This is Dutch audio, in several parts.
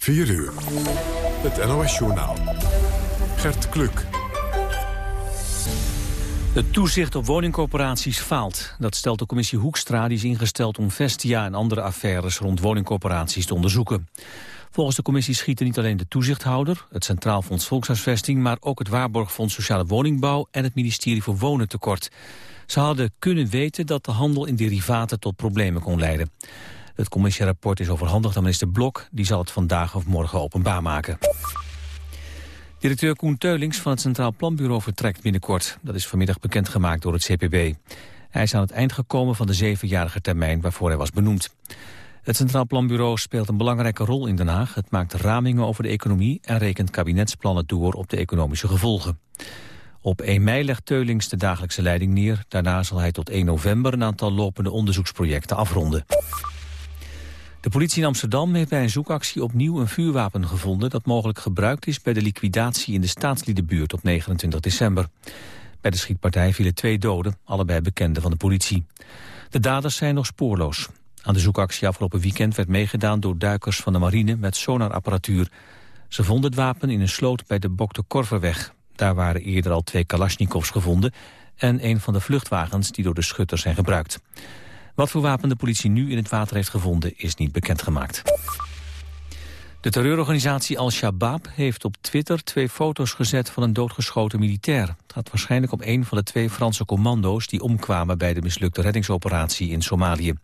4 uur. Het NOS-journaal. Gert Kluk. Het toezicht op woningcorporaties faalt. Dat stelt de commissie Hoekstra, die is ingesteld om Vestia en andere affaires rond woningcorporaties te onderzoeken. Volgens de commissie schieten niet alleen de toezichthouder, het Centraal Fonds Volkshuisvesting, maar ook het Waarborgfonds Sociale Woningbouw en het ministerie voor Wonen tekort. Ze hadden kunnen weten dat de handel in derivaten tot problemen kon leiden. Het commissierapport is overhandigd aan minister Blok. Die zal het vandaag of morgen openbaar maken. Directeur Koen Teulings van het Centraal Planbureau vertrekt binnenkort. Dat is vanmiddag bekendgemaakt door het CPB. Hij is aan het eind gekomen van de zevenjarige termijn waarvoor hij was benoemd. Het Centraal Planbureau speelt een belangrijke rol in Den Haag. Het maakt ramingen over de economie en rekent kabinetsplannen door op de economische gevolgen. Op 1 mei legt Teulings de dagelijkse leiding neer. Daarna zal hij tot 1 november een aantal lopende onderzoeksprojecten afronden. De politie in Amsterdam heeft bij een zoekactie opnieuw een vuurwapen gevonden... dat mogelijk gebruikt is bij de liquidatie in de staatsliedenbuurt op 29 december. Bij de schietpartij vielen twee doden, allebei bekenden van de politie. De daders zijn nog spoorloos. Aan de zoekactie afgelopen weekend werd meegedaan door duikers van de marine met sonarapparatuur. Ze vonden het wapen in een sloot bij de Bok de Korverweg. Daar waren eerder al twee kalasjnikovs gevonden en een van de vluchtwagens die door de schutters zijn gebruikt. Wat voor wapen de politie nu in het water heeft gevonden is niet bekendgemaakt. De terreurorganisatie Al-Shabaab heeft op Twitter twee foto's gezet van een doodgeschoten militair. Het gaat waarschijnlijk om een van de twee Franse commando's die omkwamen bij de mislukte reddingsoperatie in Somalië.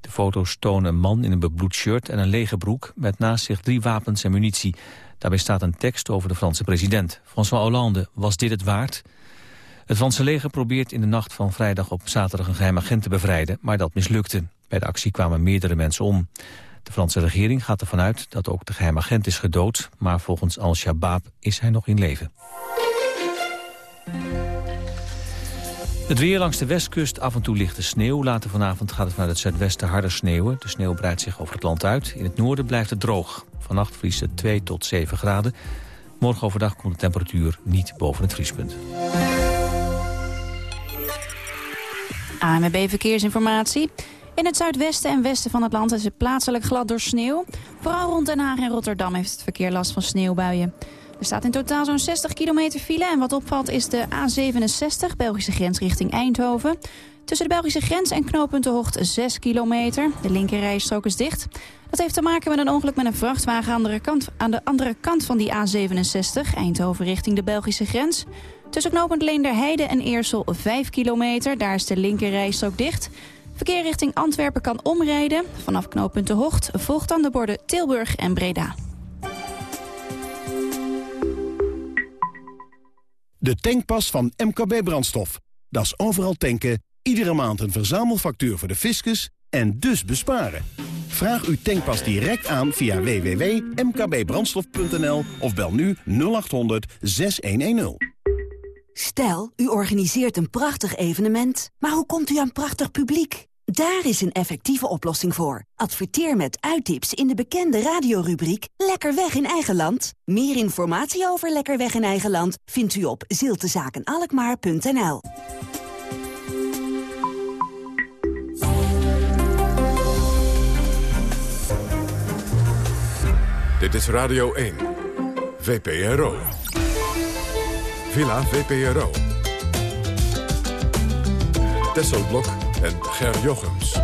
De foto's tonen een man in een bebloed shirt en een lege broek met naast zich drie wapens en munitie. Daarbij staat een tekst over de Franse president. François Hollande, was dit het waard? Het Franse leger probeert in de nacht van vrijdag op zaterdag een geheim agent te bevrijden, maar dat mislukte. Bij de actie kwamen meerdere mensen om. De Franse regering gaat ervan uit dat ook de geheim agent is gedood, maar volgens Al-Shabaab is hij nog in leven. Het weer langs de westkust, af en toe lichte sneeuw. Later vanavond gaat het vanuit het zuidwesten harder sneeuwen. De sneeuw breidt zich over het land uit. In het noorden blijft het droog. Vannacht vriest het 2 tot 7 graden. Morgen overdag komt de temperatuur niet boven het vriespunt. AMB Verkeersinformatie. In het zuidwesten en westen van het land is het plaatselijk glad door sneeuw. Vooral rond Den Haag en Rotterdam heeft het verkeer last van sneeuwbuien. Er staat in totaal zo'n 60 kilometer file. En wat opvalt is de A67, Belgische grens richting Eindhoven. Tussen de Belgische grens en knooppunt de Hocht 6 kilometer. De linkerrijstrook is dicht. Dat heeft te maken met een ongeluk met een vrachtwagen aan de, kant, aan de andere kant van die A67, Eindhoven richting de Belgische grens. Tussen knooppunt Leenderheide en Eersel 5 kilometer. Daar is de linkerrijstrook dicht. Verkeer richting Antwerpen kan omrijden. Vanaf knooppunt de Hocht volgt dan de borden Tilburg en Breda. De tankpas van MKB Brandstof. Dat is overal tanken, iedere maand een verzamelfactuur voor de fiscus en dus besparen. Vraag uw tankpas direct aan via www.mkbbrandstof.nl of bel nu 0800 6110. Stel, u organiseert een prachtig evenement, maar hoe komt u aan prachtig publiek? Daar is een effectieve oplossing voor. Adverteer met uittips in de bekende radiorubriek Lekker weg in eigen land. Meer informatie over Lekker weg in eigen land vindt u op ziltezakenalkmaar.nl. Dit is Radio 1. VPRO. Villa VPRO. Tesselblok en Ger Jochems.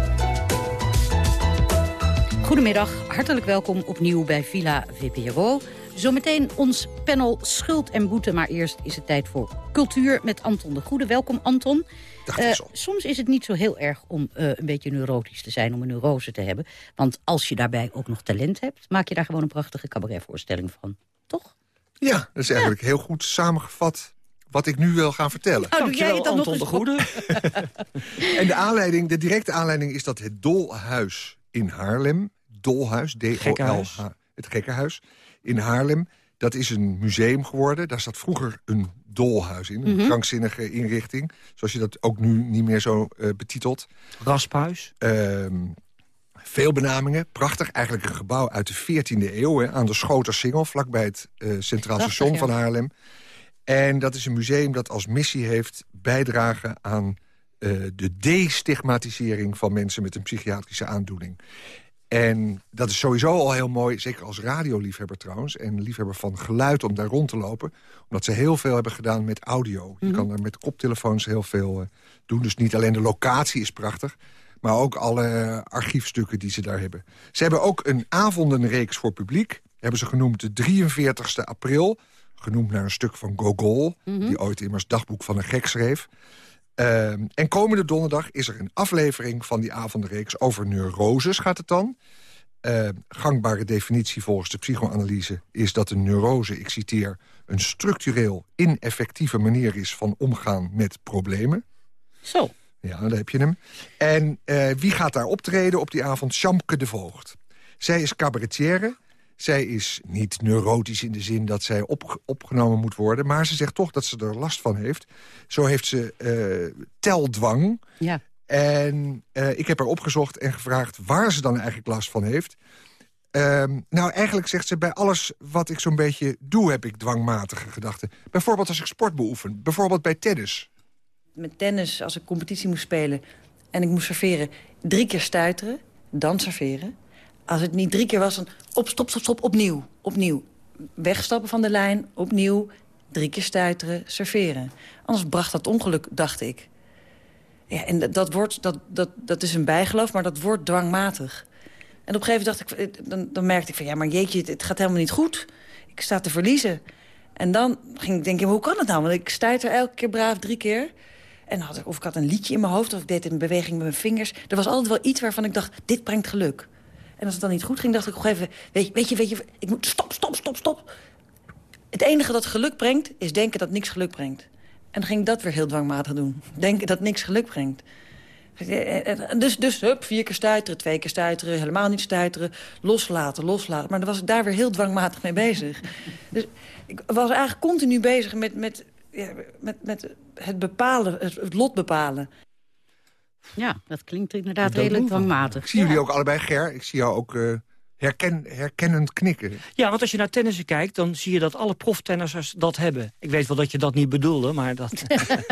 Goedemiddag, hartelijk welkom opnieuw bij Villa VPRO. Zometeen ons panel Schuld en Boete, maar eerst is het tijd voor cultuur met Anton de Goede. Welkom Anton. Uh, soms is het niet zo heel erg om uh, een beetje neurotisch te zijn, om een neurose te hebben. Want als je daarbij ook nog talent hebt, maak je daar gewoon een prachtige cabaretvoorstelling van. Toch? Ja, dat is eigenlijk heel goed samengevat wat ik nu wil gaan vertellen. Nou, doe jij het dan Anton nog de Goede. en de aanleiding, de directe aanleiding is dat het Dolhuis in Haarlem... Dolhuis, D-O-L-H, het Gekkenhuis in Haarlem... dat is een museum geworden. Daar zat vroeger een dolhuis in, een Mhm. krankzinnige inrichting. Zoals je dat ook nu niet meer zo eh, betitelt. Rasphuis. Ehm, veel benamingen. Prachtig. Eigenlijk een gebouw uit de 14e eeuw. Hè, aan de Schotersingel, vlakbij het eh, Centraal Prachtig, Station van Haarlem. En dat is een museum dat als missie heeft bijdragen aan eh, de destigmatisering van mensen met een psychiatrische aandoening. En dat is sowieso al heel mooi, zeker als radioliefhebber trouwens... en liefhebber van geluid om daar rond te lopen. Omdat ze heel veel hebben gedaan met audio. Je mhm. kan er met koptelefoons heel veel uh, doen. Dus niet alleen de locatie is prachtig... maar ook alle archiefstukken die ze daar hebben. Ze hebben ook een avondenreeks voor publiek. Hebben ze genoemd de 43ste april. Genoemd naar een stuk van Gogol... Mhm. die ooit immers dagboek van een gek schreef. Ehm, en komende donderdag is er een aflevering van die avondreeks over neuroses gaat het dan. Uh, gangbare definitie volgens de psychoanalyse is dat een neurose, ik citeer... een structureel ineffectieve manier is van omgaan met problemen. Zo. Ja, daar heb je hem. En uh, wie gaat daar optreden op die avond? Shamke de Voogd. Zij is cabaretière zij is niet neurotisch in de zin dat zij op, opgenomen moet worden... maar ze zegt toch dat ze er last van heeft. Zo heeft ze uh, teldwang. Ja. En uh, ik heb haar opgezocht en gevraagd waar ze dan eigenlijk last van heeft. Uh, nou, eigenlijk zegt ze, bij alles wat ik zo'n beetje doe... heb ik dwangmatige gedachten. Bijvoorbeeld als ik sport beoefen. Bijvoorbeeld bij tennis. Met tennis, als ik competitie moest spelen en ik moest serveren... drie keer stuiteren, dan serveren als het niet drie keer was, dan op, stop, stop, stop, opnieuw, opnieuw. Wegstappen van de lijn, opnieuw, drie keer stuiteren, serveren. Anders bracht dat ongeluk, dacht ik. Ja, en dat, wordt, dat, dat, dat is een bijgeloof, maar dat wordt dwangmatig. En op een gegeven moment dacht ik, dan, dan merkte ik van... ja, maar jeetje, het gaat helemaal niet goed. Ik sta te verliezen. En dan ging ik denken, hoe kan het nou? Want ik stuiter elke keer braaf drie keer. En had ik, of ik had een liedje in mijn hoofd, of ik deed een beweging met mijn vingers. Er was altijd wel iets waarvan ik dacht, dit brengt geluk. En als het dan niet goed ging, dacht ik nog even... Weet, weet je, weet je, ik moet... Stop, stop, stop, stop. Het enige dat geluk brengt, is denken dat niks geluk brengt. En dan ging ik dat weer heel dwangmatig doen. Denken dat niks geluk brengt. Dus, dus hup, vier keer stuiteren, twee keer stuiteren, helemaal niet stuiteren. Loslaten, loslaten. Maar dan was ik daar weer heel dwangmatig mee bezig. Dus ik was eigenlijk continu bezig met, met, ja, met, met het bepalen, het lot bepalen. Ja, dat klinkt inderdaad redelijk dwangmatig. Ik zie jullie ook allebei, Ger. Ik zie jou ook uh, herken, herkennend knikken. Ja, want als je naar tennissen kijkt, dan zie je dat alle proftennissers dat hebben. Ik weet wel dat je dat niet bedoelde, maar dat...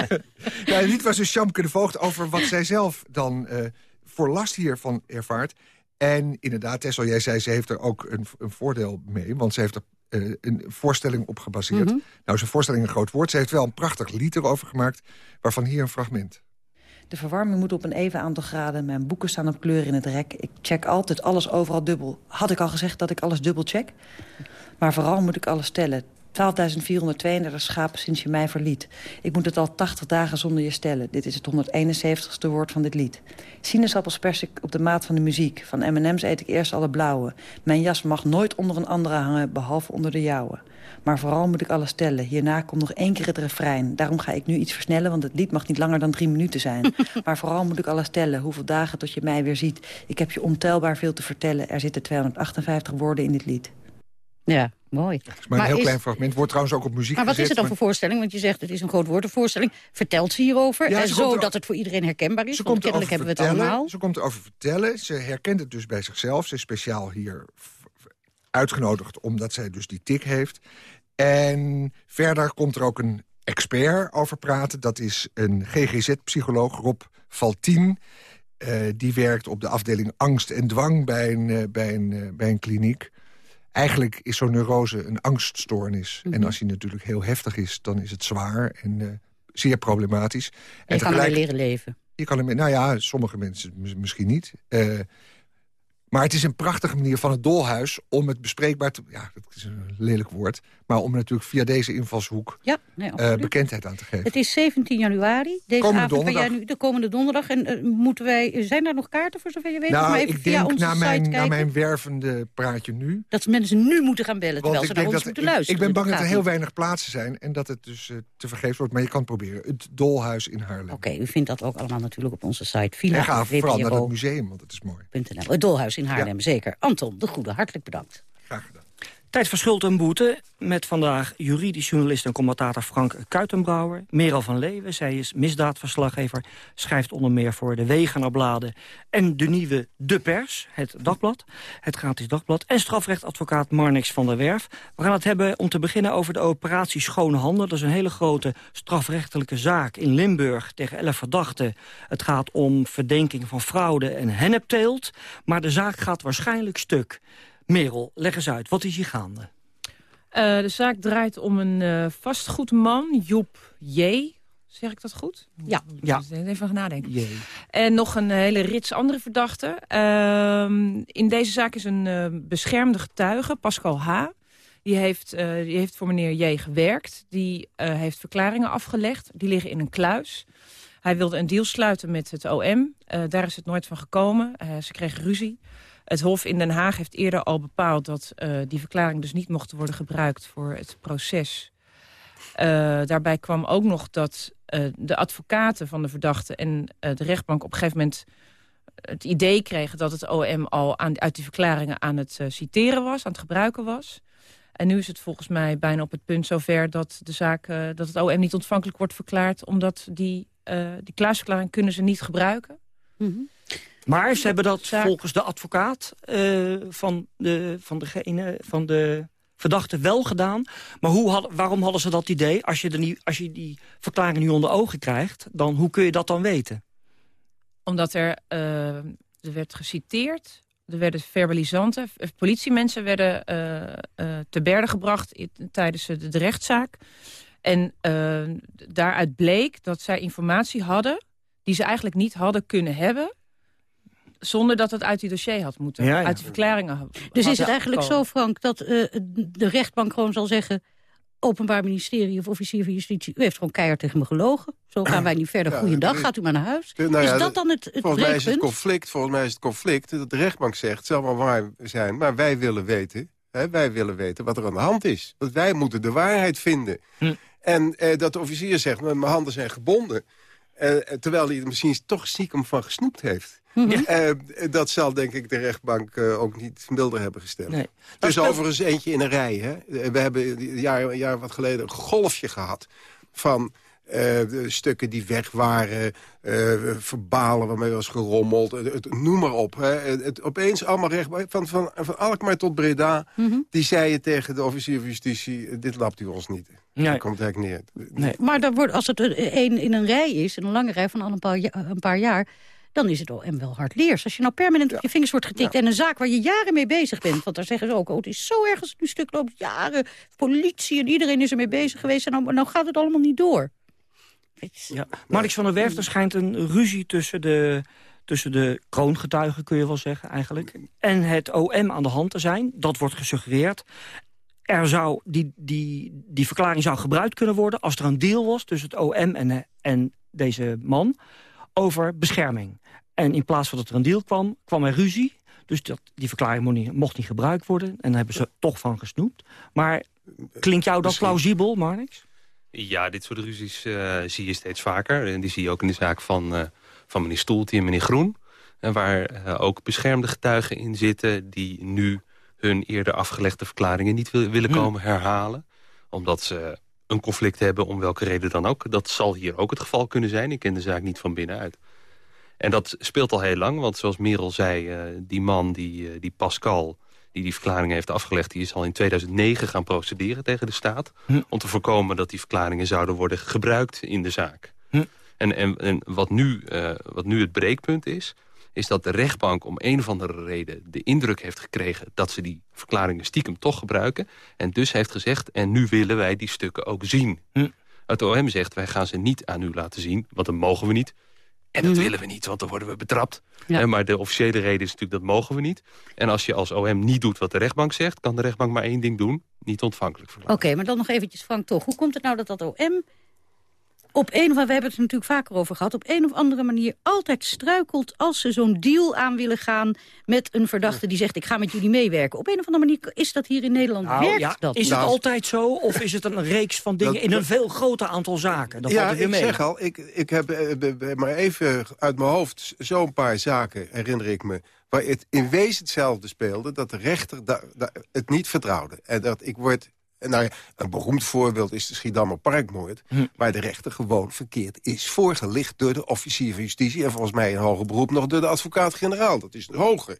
ja, niet was dus Sjamke de Voogd over wat zij zelf dan uh, voor last hiervan ervaart. En inderdaad, Tessel, jij zei, ze heeft er ook een, een voordeel mee. Want ze heeft er uh, een voorstelling op gebaseerd. Mhm. Nou is een voorstelling een groot woord. Ze heeft wel een prachtig lied erover gemaakt, waarvan hier een fragment. De verwarming moet op een even aantal graden. Mijn boeken staan op kleur in het rek. Ik check altijd alles overal dubbel. Had ik al gezegd dat ik alles dubbel check? Maar vooral moet ik alles tellen. 12.432 schapen sinds je mij verliet. Ik moet het al 80 dagen zonder je stellen. Dit is het 171ste woord van dit lied. Sinaasappels pers ik op de maat van de muziek. Van M&M's eet ik eerst alle blauwe. Mijn jas mag nooit onder een andere hangen, behalve onder de jouwe. Maar vooral moet ik alles tellen. Hierna komt nog één keer het refrein. Daarom ga ik nu iets versnellen, want het lied mag niet langer dan drie minuten zijn. maar vooral moet ik alles tellen. Hoeveel dagen tot je mij weer ziet. Ik heb je ontelbaar veel te vertellen. Er zitten 258 woorden in dit lied. Ja, mooi. Is maar, een heel klein fragment. Wordt trouwens ook op muziek Maar wat is het dan voor voorstelling? Want je zegt het is een groot woord, een voorstelling. Vertelt ze hierover? Ja, en zo dat het voor iedereen herkenbaar is? Ze kennelijk hebben we het allemaal. Ze komt erover vertellen. Ze herkent het dus bij zichzelf. Ze is speciaal hier uitgenodigd omdat zij dus die tik heeft. En verder komt er ook een expert over praten. Dat is een GGZ-psycholoog, Rob Valtien. Uh, die werkt op de afdeling angst en dwang bij een, uh, bij een, uh, bij een kliniek. Eigenlijk is zo'n neurose een angststoornis. Mm -hmm. En als die natuurlijk heel heftig is, dan is het zwaar en zeer problematisch. En je en kan ermee leren leven. Je kan ermee, nou ja, sommige mensen misschien niet. Maar het is een prachtige manier van het dolhuis om het bespreekbaar te... Ja, dat is een lelijk woord. Maar om natuurlijk via deze invalshoek ja, nee, uh, bekendheid aan te geven. Het is 17 januari. Deze komende avond donderdag. Jij nu, de komende donderdag. En uh, moeten wij, zijn er nog kaarten voor zover je weet? Nou, maar even ik via denk onze na mijn, na mijn wervende praatje nu... Dat mensen nu moeten gaan bellen, terwijl ze naar ons moeten luisteren. Ik ben bang dat er heel weinig plaatsen zijn en dat het dus uh, te vergeefs wordt. Maar je kan het proberen. Het Dolhuis in Haarlem. Oké, okay, u vindt dat ook allemaal natuurlijk op onze site. Villa, en ga vooral naar het museum, want het is mooi. Het Dolhuis in Haarlem, ja. zeker. Anton, de Goede, hartelijk bedankt. Graag gedaan. Tijd voor schuld en boete met vandaag juridisch journalist en commentator Frank Kuitenbrouwer. Merel van Leeuwen, zij is misdaadverslaggever, schrijft onder meer voor de Wegenerbladen en de nieuwe De Pers, het dagblad, het gratis dagblad. En strafrechtadvocaat Marnix van der Werf. We gaan het hebben om te beginnen over de operatie Schone Handen. Dat is een hele grote strafrechtelijke zaak in Limburg tegen elf verdachten. Het gaat om verdenking van fraude en hennepteelt, maar de zaak gaat waarschijnlijk stuk. Merel, leg eens uit. Wat is hier gaande? Uh, de zaak draait om een uh, vastgoedman, Joep J. Zeg ik dat goed? Ja. ja. Even gaan nadenken. J. En nog een hele rits andere verdachten. Uh, in deze zaak is een beschermde getuige, Pascal H. Die heeft, die heeft voor meneer J gewerkt. Die heeft verklaringen afgelegd. Die liggen in een kluis. Hij wilde een deal sluiten met het OM. daar is het nooit van gekomen. ze kregen ruzie. Het Hof in Den Haag heeft eerder al bepaald dat uh, die verklaring dus niet mocht worden gebruikt voor het proces. Uh, daarbij kwam ook nog dat uh, de advocaten van de verdachte en de rechtbank op een gegeven moment het idee kregen dat het OM al aan, uit die verklaringen aan het citeren was, aan het gebruiken was. En nu is het volgens mij bijna op het punt zover dat, de zaak, dat het OM niet ontvankelijk wordt verklaard, omdat die, die kunnen ze niet gebruiken. Mm. Maar ze hebben dat volgens de advocaat uh, van, de, van, degene, van de verdachte wel gedaan. Maar hoe had, waarom hadden ze dat idee? Als je, niet, als je die verklaring nu onder ogen krijgt, dan, hoe kun je dat dan weten? Omdat er, uh, er werd geciteerd, er werden verbalisanten, politiemensen werden uh, te berden gebracht tijdens de, de, rechtszaak. En daaruit bleek dat zij informatie hadden die ze eigenlijk niet hadden kunnen hebben zonder dat het uit die dossier had moeten. Ja, ja. Uit die verklaringen. Dus is het eigenlijk zo, Frank, dat uh, de rechtbank gewoon zal zeggen... Openbaar Ministerie of officier van Justitie... u heeft gewoon keihard tegen me gelogen. Zo gaan wij niet verder. Ja, Goeiedag, gaat u maar naar huis. Nou is dat dan het, het Volgens mij is het conflict, volgens mij is het conflict... dat de rechtbank zegt, het zal wel waar zijn... maar wij willen weten, hè, wij willen weten wat er aan de hand is. Want wij moeten de waarheid vinden. Hm. En eh, dat de officier zegt, mijn handen zijn gebonden... Uh, terwijl hij er misschien toch stiekem van gesnoept heeft. Mhm. Uh, dat zal denk ik de rechtbank uh, ook niet milder hebben gesteld. Nee. Dus overigens eentje in een rij. Hè? We hebben een jaar, een jaar wat geleden een golfje gehad van... Uh, stukken die weg waren, verbalen waarmee was gerommeld, het, noem maar op. Hè. Het, opeens allemaal recht, van, van, van Alkmaar tot Breda, mm -hmm. die zeiden tegen de officier van justitie, dit lapt u ons niet. Nee. Dat komt eigenlijk neer. Nee. Maar dan wordt, als het een in een rij is, in een lange rij van al een paar, een paar jaar dan is het OM wel hard leers. Als je nou permanent op je vingers wordt getikt... en een zaak waar je jaren mee bezig bent... want daar zeggen ze ook, oh, het is zo erg als het nu stuk loopt... jaren, politie en iedereen is ermee bezig geweest... en nou, nou gaat het allemaal niet door. Ja. Marix van der Werf, er schijnt een ruzie tussen de, tussen de kroongetuigen, kun je wel zeggen eigenlijk... en het OM aan de hand te zijn. Dat wordt gesuggereerd. Er zou, die, die, die verklaring zou gebruikt kunnen worden als er een deal was tussen het OM en, en deze man over bescherming. En in plaats van dat er een deal kwam, kwam er ruzie. Dus dat, die verklaring mocht niet, mocht niet gebruikt worden. En daar hebben ze toch van gesnoept. Maar klinkt jou dat plausibel, Marnix? Ja, dit soort ruzies uh, zie je steeds vaker. En die zie je ook in de zaak van, uh, van meneer Stoeltje en meneer Groen. En waar uh, ook beschermde getuigen in zitten... die nu hun eerder afgelegde verklaringen niet wil, willen hm. komen herhalen. Omdat ze een conflict hebben, om welke reden dan ook. Dat zal hier ook het geval kunnen zijn. Ik ken de zaak niet van binnenuit. En dat speelt al heel lang, want zoals Merel zei... Uh, die man, die, uh, die Pascal, die die verklaring heeft afgelegd... die is al in 2009 gaan procederen tegen de staat... Hm. om te voorkomen dat die verklaringen zouden worden gebruikt in de zaak. Hm. En, en, en wat, nu, uh, wat nu het breekpunt is is dat de rechtbank om een of andere reden de indruk heeft gekregen... dat ze die verklaringen stiekem toch gebruiken. En dus heeft gezegd, en nu willen wij die stukken ook zien. Hm. Het OM zegt, wij gaan ze niet aan u laten zien, want dat mogen we niet. En dat hm. willen we niet, want dan worden we betrapt. Ja. Maar de officiële reden is natuurlijk, dat mogen we niet. En als je als OM niet doet wat de rechtbank zegt... kan de rechtbank maar één ding doen, niet ontvankelijk Oké, maar dan nog eventjes Frank toch. Hoe komt het nou dat dat OM op een of andere, we hebben het er natuurlijk vaker over gehad... op een of andere manier altijd struikelt als ze zo'n deal aan willen gaan... met een verdachte die zegt, ik ga met jullie meewerken. Op een of andere manier is dat hier in Nederland, nou, werkt ja, dat? Is het altijd zo, of is het een reeks van dingen... in een veel groter aantal zaken? Dat ja, ik mee. zeg al, ik, ik heb uh, maar even uit mijn hoofd... zo'n paar zaken, herinner ik me waar het in wezen hetzelfde speelde... dat de rechter het niet vertrouwde. En dat ik word nou een beroemd voorbeeld is de Schiedammer Parkmoord... Hm. waar de rechter gewoon verkeerd is voorgelicht door de officier van justitie... en volgens mij in hoger beroep nog door de advocaat-generaal. Dat is hoger.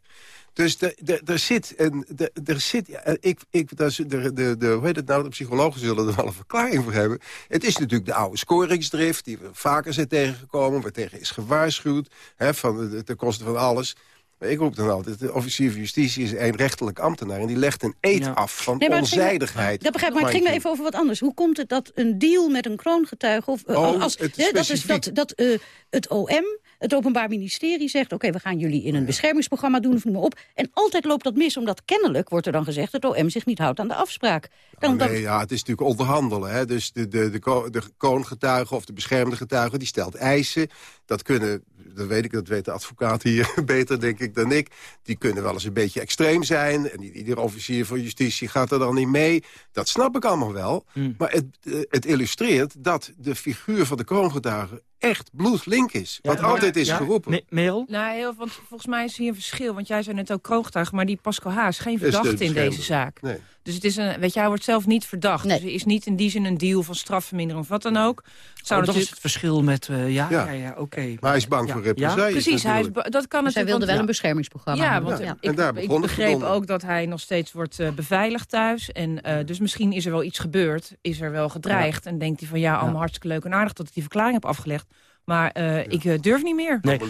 Dus er zit, en er zit ik, ik, de, de, de, hoe heet het nou, de psychologen zullen er wel een verklaring voor hebben. Het is natuurlijk de oude scoringsdrift, die we vaker zijn tegengekomen, waar tegen is gewaarschuwd, hè, van, ten koste van alles. Ik roep dan altijd, de officier van justitie is een rechterlijk ambtenaar... en die legt een eet af van onzijdigheid. dat begrijp ik, maar het ging me even over wat anders. Hoe komt het dat een deal met een kroongetuige... Of, eh, oh, als, dat is dat, dat uh, het OM het Openbaar Ministerie zegt... oké, we gaan jullie in een beschermingsprogramma doen, of noem maar op. En altijd loopt dat mis, omdat kennelijk, wordt er dan gezegd... het OM zich niet houdt aan de afspraak. Dan, oh, nee, ja, het is natuurlijk onderhandelen. Hè? Dus de, de, de, de kroongetuige of de beschermde getuige, die stelt eisen. Dat kunnen dat weet ik, dat weet de advocaat hier beter, denk ik, dan ik. Die kunnen wel eens een beetje extreem zijn. En iedere officier van justitie gaat er dan niet mee. Dat snap ik allemaal wel. Hmm. Maar het, eh, het illustreert dat de figuur van de kroongetuige echt bloedlink is. wat altijd is geroepen. mail? Nou, heel, want volgens mij is hier een verschil. Want jij zei net ook kroongetuige, maar die Pascal Haas geen verdachte in deze zaak. Nee. Dus het is een, weet je, hij wordt zelf niet verdacht. Dus er is niet in die zin een deal van strafvermindering of wat dan ook. Zou oh, dat is het verschil met, uh, ja, ja, ja, oké. Maar hij is bang voor represailles. Precies, hij is, dat kan dus hij wilde wel een beschermingsprogramma Ja, want ik, en daar ik begreep ook dat hij nog steeds wordt uh, beveiligd thuis. En uh, dus misschien is er wel iets gebeurd, is er wel gedreigd. En denkt hij van ja, allemaal hartstikke leuk en aardig dat ik die verklaring heb afgelegd. Maar uh, ik uh, durf niet meer. Nee.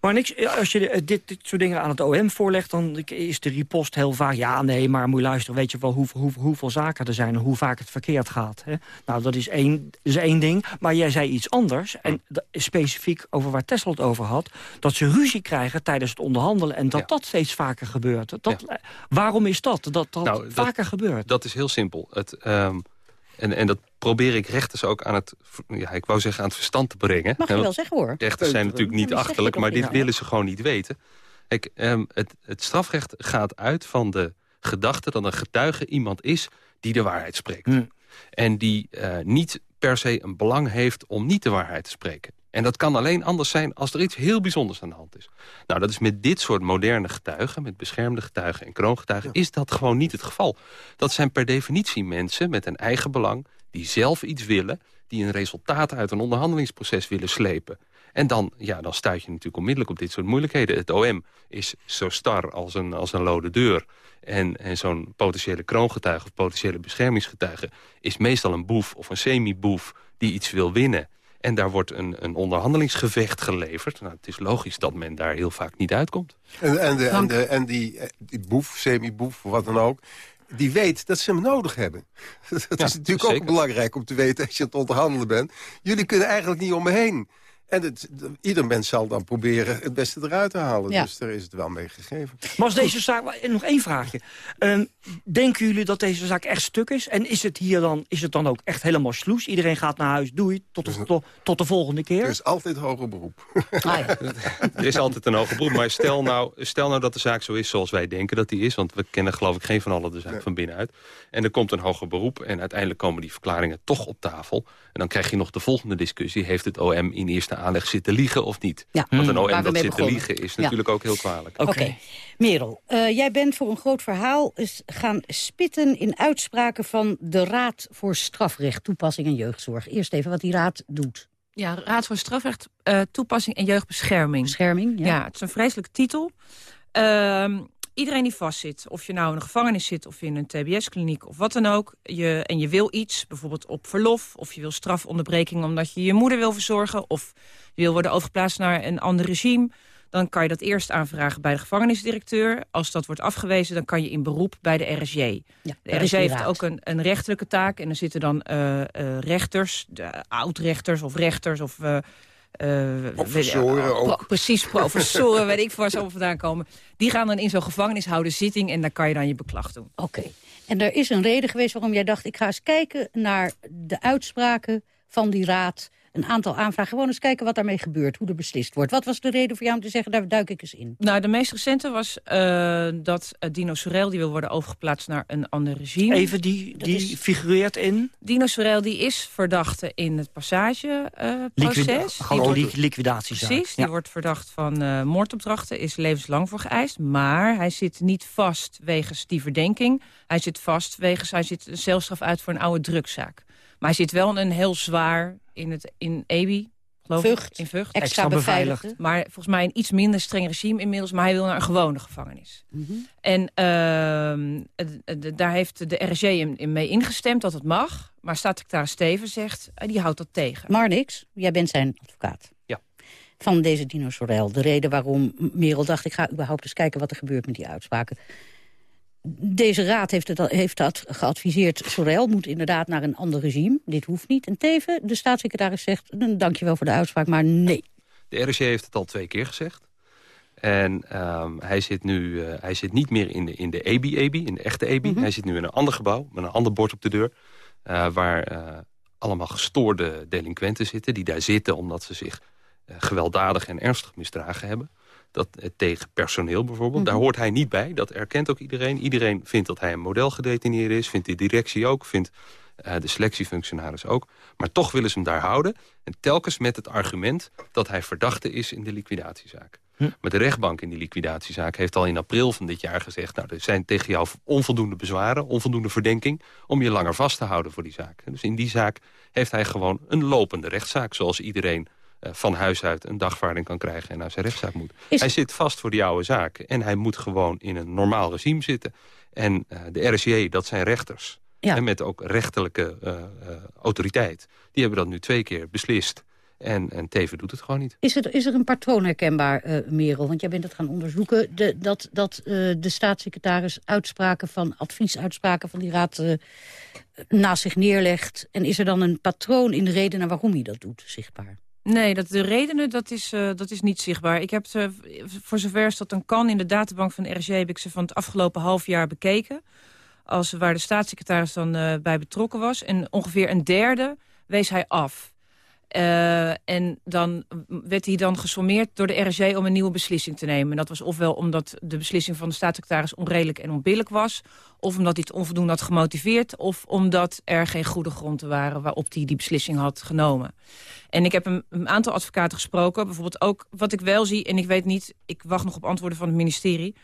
Maar niks, als je dit, dit soort dingen aan het OM voorlegt... dan is de ripost heel vaak... ja, nee, maar moet je luisteren... weet je wel hoe, hoe, hoeveel zaken er zijn... en hoe vaak het verkeerd gaat. Hè? Nou, dat is één, is één ding. Maar jij zei iets anders. En specifiek over waar Tesla het over had... dat ze ruzie krijgen tijdens het onderhandelen... en dat dat steeds vaker gebeurt. Dat, Waarom is dat? Dat dat nou, vaker gebeurt? Dat is heel simpel. Het... Um en, en dat probeer ik rechters ook aan het, ja, ik wou zeggen aan het verstand te brengen. Mag je wel zeggen hoor. Rechters zijn natuurlijk niet achterlijk, maar dit willen ze gewoon niet weten. Kijk, um, het, het strafrecht gaat uit van de gedachte dat een getuige iemand is die de waarheid spreekt. Hm. En die uh, niet per se een belang heeft om niet de waarheid te spreken. En dat kan alleen anders zijn als er iets heel bijzonders aan de hand is. Nou, dat is met dit soort moderne getuigen, met beschermde getuigen en kroongetuigen... is dat gewoon niet het geval. Dat zijn per definitie mensen met een eigen belang... die zelf iets willen, die een resultaat uit een onderhandelingsproces willen slepen. En dan, ja, dan stuit je natuurlijk onmiddellijk op dit soort moeilijkheden. Het OM is zo star als een, als een lode deur. En, en zo'n potentiële kroongetuige of potentiële beschermingsgetuige... is meestal een boef of een semi-boef die iets wil winnen... En daar wordt een, een onderhandelingsgevecht geleverd. Nou, het is logisch dat men daar heel vaak niet uitkomt. En, en, de, en, de, en die, eh, die boef, semi-boef, wat dan ook die weet dat ze hem nodig hebben. Dat is natuurlijk ook belangrijk om te weten als je aan het onderhandelen bent. Jullie kunnen eigenlijk niet om me heen. En het, ieder mens zal dan proberen het beste eruit te halen. Dus daar is het wel mee gegeven. Maar als deze zaak... Nog één vraagje. Uh, denken jullie dat deze zaak echt stuk is? En is het hier dan, is het dan ook echt helemaal sloes? Iedereen gaat naar huis, doei, tot de, tot, tot de volgende keer? Er is altijd hoger beroep. Ah, er is altijd een hoger beroep. Maar stel nou, stel nou dat de zaak zo is zoals wij denken dat die is. Want we kennen geloof ik geen van allen de zaak van binnenuit. En er komt een hoger beroep. En uiteindelijk komen die verklaringen toch op tafel. En dan krijg je nog de volgende discussie. Heeft het OM in eerste aanleg zitten liegen of niet? Ja. Want een OM dat zit te liegen is natuurlijk ook heel kwalijk. Oké. Merel, uh, jij bent voor een groot verhaal gaan spitten in uitspraken van de Raad voor Strafrecht, Toepassing en Jeugdzorg. Eerst even wat die raad doet. Ja, Raad voor Strafrecht, uh, Toepassing en Jeugdbescherming. Bescherming, ja. ja het is een vreselijke titel. Uh, iedereen die vastzit, of je nou in een gevangenis zit... of in een tbs-kliniek of wat dan ook... Je, en je wil iets, bijvoorbeeld op verlof... of je wil strafonderbreking omdat je je moeder wil verzorgen... of je wil worden overgeplaatst naar een ander regime... dan kan je dat eerst aanvragen bij de gevangenisdirecteur. Als dat wordt afgewezen, dan kan je in beroep bij de RSJ. Ja, de RSJ heeft ook een, een rechterlijke taak... en er zitten dan uh, uh, rechters, oud-rechters of rechters... of uh, uh, professoren ook. precies, professoren, weet ik waar ze over vandaan komen. Die gaan dan in zo'n gevangenishouder zitting en daar kan je dan je beklag doen. Oké. En er is een reden geweest waarom jij dacht... ik ga eens kijken naar de uitspraken van die raad een aantal aanvragen. Gewoon eens kijken wat daarmee gebeurt, hoe er beslist wordt. Wat was de reden voor jou om te zeggen, daar duik ik eens in? Nou, de meest recente was uh, dat Dino Sorel die wil worden overgeplaatst naar een ander regime. Even, die, die figureert in? Dino Sorel die is verdachte in het passageproces. Uh, Gewoon die liquidatiezaak. Precies, die wordt verdacht van uh, moordopdrachten, is levenslang voor geëist. Maar hij zit niet vast wegens die verdenking. Hij zit vast wegens, hij zit een celstraf uit voor een oude drugszaak. Maar hij zit wel een heel zwaar in, het, in EBI, Vught, in Vught. Extra, beveiligd. Maar volgens mij een iets minder streng regime inmiddels. Maar hij wil naar een gewone gevangenis. Mhm. En uh, daar heeft de RSJ in, mee ingestemd dat het mag. Maar staatssecretaris Steven zegt, uh, die houdt dat tegen. Maar niks, jij bent zijn advocaat. Ja. Van deze Dino Sorel. De reden waarom Merel dacht, ik ga überhaupt eens kijken wat er gebeurt met die uitspraken deze raad heeft, het, heeft dat geadviseerd. Sorel moet inderdaad naar een ander regime. Dit hoeft niet. En Teven, de staatssecretaris, zegt... dankjewel voor de uitspraak, maar nee. De RSC heeft het al twee keer gezegd. En um, hij, zit nu, uh, hij zit niet meer in de, in de EBI-EBI, in de echte EBI. Mm -hmm. Hij zit nu in een ander gebouw, met een ander bord op de deur... Uh, waar uh, allemaal gestoorde delinquenten zitten... die daar zitten omdat ze zich gewelddadig en ernstig misdragen hebben dat, eh, tegen personeel bijvoorbeeld. Mm -hmm. Daar hoort hij niet bij. Dat erkent ook iedereen. Iedereen vindt dat hij een modelgedetineerd is. Vindt de directie ook. Vindt uh, de selectiefunctionaris ook. Maar toch willen ze hem daar houden. En telkens met het argument dat hij verdachte is in de liquidatiezaak. Hm. Maar de rechtbank in die liquidatiezaak heeft al in april van dit jaar gezegd... nou, er zijn tegen jou onvoldoende bezwaren, onvoldoende verdenking... om je langer vast te houden voor die zaak. Dus in die zaak heeft hij gewoon een lopende rechtszaak... zoals iedereen van huis uit een dagvaarding kan krijgen... en naar zijn rechtszaak moet. Is... Hij zit vast voor die oude zaak. En hij moet gewoon in een normaal regime zitten. En uh, de RSJ, dat zijn rechters. Ja. En met ook rechterlijke uh, autoriteit. Die hebben dat nu twee keer beslist. En, en Teven doet het gewoon niet. Is, het, is er een patroon herkenbaar, uh, Merel? Want jij bent het gaan onderzoeken. De, dat dat de staatssecretaris uitspraken van, adviesuitspraken van die raad naast zich neerlegt. En is er dan een patroon in de redenen waarom hij dat doet, zichtbaar? Nee, dat de redenen, dat is, uh, dat is niet zichtbaar. Ik heb ze, voor zover als dat dan kan, in de databank van de RG... heb ik ze van het afgelopen half jaar bekeken. Als, waar de staatssecretaris dan uh, bij betrokken was. En ongeveer een derde wees hij af. Uh, en dan werd hij dan gesommeerd door de RSJ om een nieuwe beslissing te nemen. En dat was ofwel omdat de beslissing van de staatssecretaris onredelijk en onbillijk was... of omdat hij het onvoldoende had gemotiveerd... of omdat er geen goede gronden waren waarop hij die beslissing had genomen. En ik heb een, een aantal advocaten gesproken. Bijvoorbeeld ook wat ik wel zie, en ik weet niet... ik wacht nog op antwoorden van het ministerie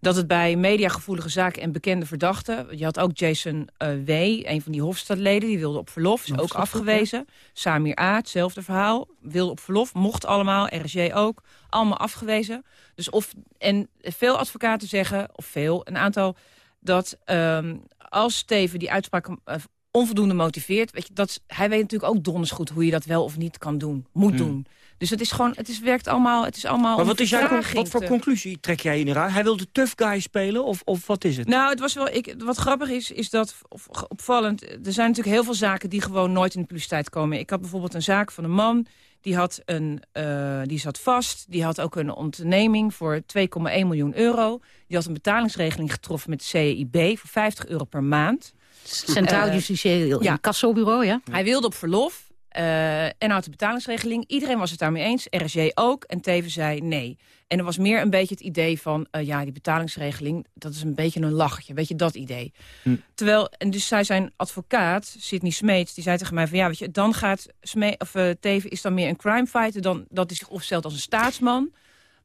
dat het bij mediagevoelige zaken en bekende verdachten... je had ook Jason uh, W., een van die Hofstadleden, die wilde op verlof, is ook afgewezen. Ja. Samir A., hetzelfde verhaal, wilde op verlof, mocht allemaal, RSJ ook, allemaal afgewezen. Dus of, en veel advocaten zeggen, of veel, een aantal... dat um, als Steven die uitspraak uh, onvoldoende motiveert... Weet je, dat, hij weet natuurlijk ook donders goed hoe je dat wel of niet kan doen, moet hmm. doen... Dus het is gewoon, het is, werkt allemaal, het is allemaal... Maar wat, is jouw, wat voor conclusie trek jij in Hij wil de tough guy spelen of, of wat is het? Nou, het was wel, ik, wat grappig is, is dat of, opvallend... er zijn natuurlijk heel veel zaken die gewoon nooit in de publiciteit komen. Ik had bijvoorbeeld een zaak van een man... Die, had een, uh, die zat vast, die had ook een onderneming voor 2,1 miljoen euro. Die had een betalingsregeling getroffen met de CEIB voor 50 euro per maand. Centraal uh, Justitieel ja. Kassobureau, ja. Hij wilde op verlof. Uh, en had de betalingsregeling. Iedereen was het daarmee eens. RSJ ook. En Teven zei nee. En er was meer een beetje het idee van... Uh, ja, die betalingsregeling, dat is een beetje een lachje. Weet je, dat idee. Hm. Terwijl, en dus zei zijn advocaat, Sidney Smeets... die zei tegen mij van ja, weet je, dan gaat Sme of, uh, Teven is dan meer een crime fighter... dan dat hij zich opstelt als een staatsman.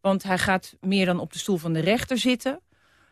Want hij gaat meer dan op de stoel van de rechter zitten...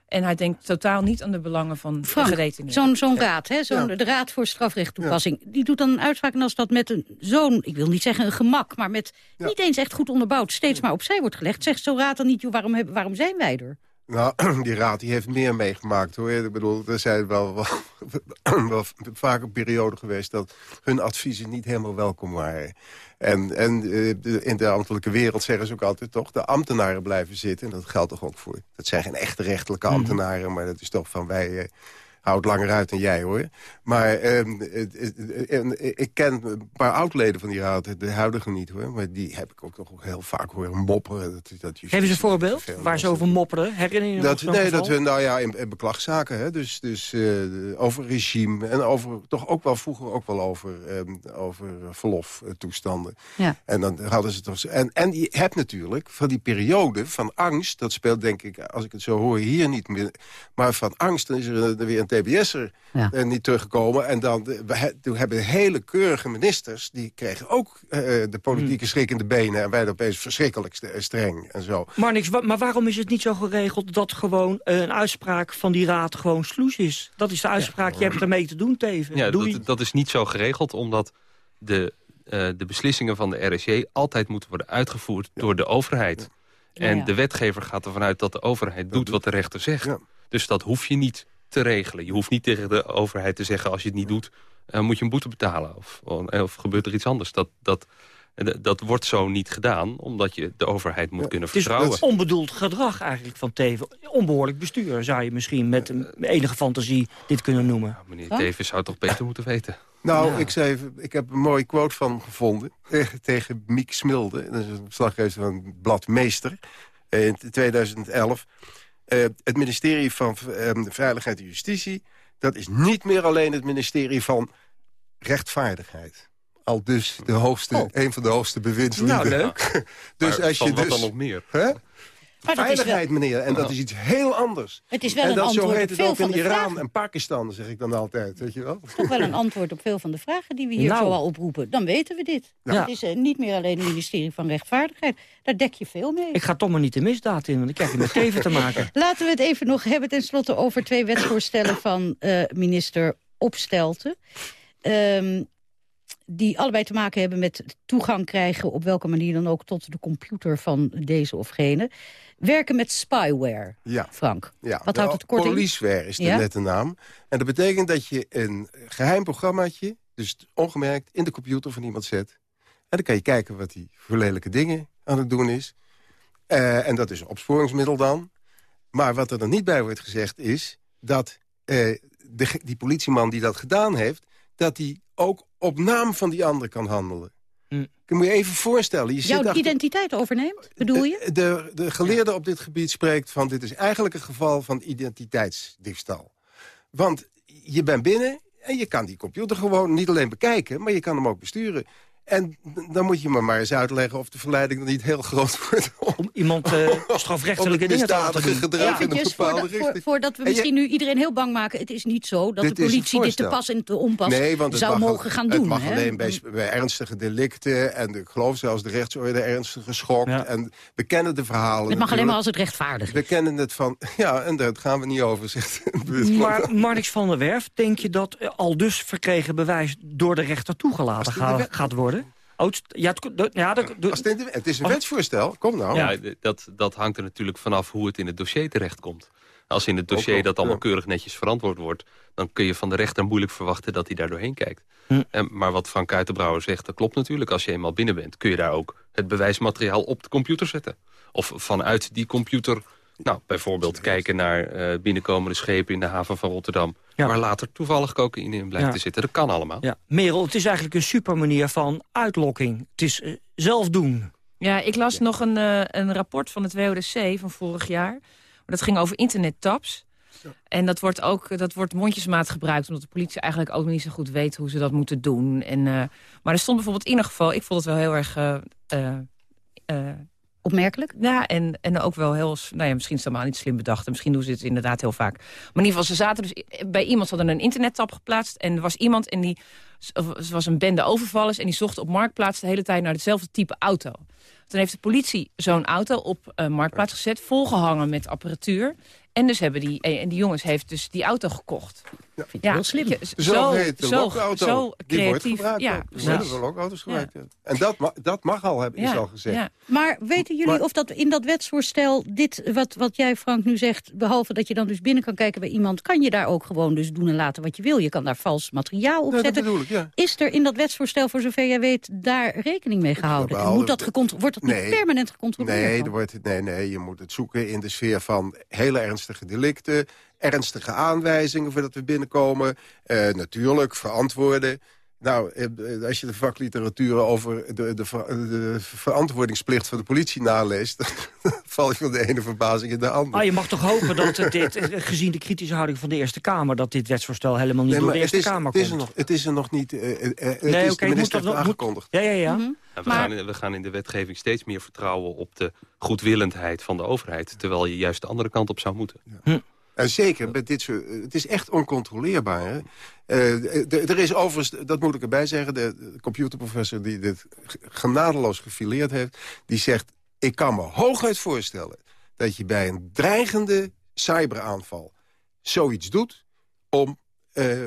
En hij denkt totaal niet aan de belangen van Frank. Zo'n zo'n raad, hè? Zo'n ja. de Raad voor Strafrechttoepassing. Ja. Die doet dan een uitspraak en als dat met een zo'n, ik wil niet zeggen een gemak... maar met ja. niet eens echt goed onderbouwd, steeds maar opzij wordt gelegd... zegt zo'n raad dan niet, joh, waarom, hebben, waarom zijn wij er? Nou, die raad die heeft meer meegemaakt, hoor. Ik bedoel, er zijn wel, wel, wel vaak een periode geweest... dat hun adviezen niet helemaal welkom waren. En, en uh, in de ambtelijke wereld zeggen ze ook altijd toch... de ambtenaren blijven zitten. En dat geldt toch ook voor... dat zijn geen echte rechterlijke ambtenaren... maar dat is toch van wij... Uh, Houd langer uit dan jij, hoor. Maar ehm, ik ken een paar oudleden van die raad, de huidige niet, hoor. Maar die heb ik ook nog heel vaak horen mopperen. Dat, dat Geef eens een voorbeeld waar ze over mopperen. Herinner je dat, Nee, dat we, nou ja, in, in beklagzaken, hè. Dus, dus uh, over regime en over, toch ook wel vroeger ook wel over, um, over verloftoestanden. Ja. En dan hadden ze toch... En, en je hebt natuurlijk van die periode van angst, dat speelt denk ik, als ik het zo hoor, hier niet meer. Maar van angst, dan is er weer een TBS'er ja. uh, niet teruggekomen. En dan we, toen hebben hele keurige ministers... die kregen ook uh, de politieke hmm. schrik in de benen... en werden opeens verschrikkelijk streng en zo. Maar, niks, maar waarom is het niet zo geregeld... dat gewoon uh, een uitspraak van die raad gewoon sloes is? Dat is de uitspraak, ja. je hebt ermee te doen, Teven. Ja, dat, dat, is niet zo geregeld, omdat de, de beslissingen van de RSJ... altijd moeten worden uitgevoerd door de overheid. En de wetgever gaat ervan uit dat de overheid doet wat de rechter zegt. Dus dat hoef je niet te regelen. Je hoeft niet tegen de overheid te zeggen... als je het niet doet, uh, moet je een boete betalen. Of, of gebeurt er iets anders. Dat, dat, dat wordt zo niet gedaan, omdat je de overheid moet kunnen vertrouwen. Het is onbedoeld gedrag eigenlijk van Teven. Onbehoorlijk bestuur zou je misschien met een enige fantasie dit kunnen noemen. Nou, meneer Teven zou het toch beter moeten weten. Nou, ik, zei, ik heb een mooie quote van gevonden tegen, tegen Miek Smilde. Dat is een slaggever van Blad Meester in 2011. Uh, het ministerie van uh, Veiligheid en Justitie... dat is niet meer alleen het ministerie van rechtvaardigheid. Al dus de hoogste, oh. een van de hoogste bewindslieden. Nou, leuk. dus als je dus, dan nog meer? Hè? Veiligheid, meneer. En dat is iets heel anders. Het is wel en dat een antwoord zo heet het ook in Iran en Pakistan, zeg ik dan altijd. Weet je wel? Toch wel een antwoord op veel van de vragen die we hier nou. zo al oproepen. Dan weten we dit. Het is uh, niet meer alleen het ministerie van Rechtvaardigheid. Daar dek je veel mee. Ik ga toch maar niet de misdaad in, want ik krijg je met teven te maken. Laten we het even nog hebben tenslotte over twee wetsvoorstellen van uh, minister Opstelten. Um, die allebei te maken hebben met toegang krijgen... op welke manier dan ook tot de computer van deze of gene. Werken met spyware, ja. Frank. Ja. Wat houdt het kort in? Policeware is de nette naam. En dat betekent dat je een geheim programmaatje... dus ongemerkt in de computer van iemand zet. En dan kan je kijken wat hij voor lelijke dingen aan het doen is. Uh, en dat is een opsporingsmiddel dan. Maar wat er dan niet bij wordt gezegd is... dat uh, de, die politieman die dat gedaan heeft... dat hij ook op naam van die ander kan handelen. Hm. Ik moet je even voorstellen. Je Jouw identiteit overneemt, bedoel je? De, de, geleerde op dit gebied spreekt van... dit is eigenlijk een geval van identiteitsdiefstal. Want je bent binnen en je kan die computer gewoon niet alleen bekijken... maar je kan hem ook besturen. En dan moet je me maar eens uitleggen of de verleiding dan niet heel groot wordt. Om, iemand uh, strafrechtelijke dingen te doen. gedrag in een bepaalde richting. voordat we misschien nu iedereen heel bang maken. Het is niet zo dat de politie dit te pas en te onpas zou mogen gaan doen. Het mag alleen bij, bij, ernstige delicten. En ik geloof zelfs de rechtsorde ernstige schok. En we kennen de verhalen. Het mag alleen maar als het rechtvaardig is. We kennen het van... Ja, en daar gaan we niet over, zegt Maar Marnix van der Werf, denk je dat al dus verkregen bewijs... door de rechter toegelaten gaat worden? Ja, het, ja, het, is een wetsvoorstel, kom nou. Ja, dat, dat hangt er natuurlijk vanaf hoe het in het dossier terechtkomt. Als in het dossier dat allemaal keurig netjes verantwoord wordt... dan kun je van de rechter moeilijk verwachten dat hij daar doorheen kijkt. Hm. En, maar wat Frank Kuitenbrouwer zegt, dat klopt natuurlijk. Als je eenmaal binnen bent, kun je daar ook het bewijsmateriaal op de computer zetten. Of vanuit die computer nou, bijvoorbeeld kijken naar uh, binnenkomende schepen in de haven van Rotterdam... waar later toevallig cocaïne in blijkt te zitten. Dat kan allemaal. Ja. Merel, het is eigenlijk een super manier van uitlokking. Het is uh, zelf doen. Ja, ik las nog een, uh, een rapport van het WODC van vorig jaar. Maar dat ging over internet-taps. En dat wordt ook dat wordt mondjesmaat gebruikt... omdat de politie eigenlijk ook niet zo goed weet hoe ze dat moeten doen. En, maar er stond bijvoorbeeld in ieder geval... ik vond het wel heel erg Opmerkelijk? Ja, en, en ook wel heel... Nou ja, misschien is het helemaal niet slim bedacht. En misschien doen ze het inderdaad heel vaak. Maar in ieder geval, ze zaten dus bij iemand... hadden een internettap geplaatst. En er was iemand en die... Ze was een bende overvallers... en die zochten op Marktplaats de hele tijd naar hetzelfde type auto. Toen heeft de politie zo'n auto op uh, Marktplaats gezet... volgehangen met apparatuur. En dus hebben die, en die jongens heeft dus die auto gekocht. Ja, ja heel slim. Zo, heet de zo, lokauto. Zo creatief. Die wordt ja, er worden lokauto's gebruikt. Ja. En dat, ma dat mag al, heb, is al gezegd. Ja. Maar weten jullie of dat in dat wetsvoorstel... dit wat, wat jij, Frank, nu zegt... behalve dat je dan dus binnen kan kijken bij iemand... kan je daar ook gewoon dus doen en laten wat je wil. Je kan daar vals materiaal op zetten. Ik, is er in dat wetsvoorstel, voor zover jij weet... daar rekening mee gehouden? Moet dat wordt dat niet permanent gecontroleerd? Nee, er wordt, nee, nee, je moet het zoeken in de sfeer van hele ernstige delicten ernstige aanwijzingen voordat we binnenkomen. Uh, natuurlijk, verantwoorden. Nou, eh, als je de vakliteratuur over de, de, de, verantwoordingsplicht van de politie naleest... dan val je van de ene verbazing in de andere. Ah, je mag toch hopen dat dit, eh, gezien de kritische houding van de Eerste Kamer... dat dit wetsvoorstel helemaal niet door de Eerste Kamer het is, komt. nog, het is er nog niet... Uh, het nee, is okay, nog, aangekondigd. Ja, ja, ja. Mhm. we, gaan in, we gaan in de wetgeving steeds meer vertrouwen op de goedwillendheid van de overheid. Terwijl je juist de andere kant op zou moeten. Ja. Hm. En zeker, met dit soort, het is echt oncontroleerbaar. Uh, er is overigens, dat moet ik erbij zeggen... de computerprofessor die dit genadeloos gefileerd heeft... die zegt, ik kan me hooguit voorstellen... dat je bij een dreigende cyberaanval zoiets doet... om uh,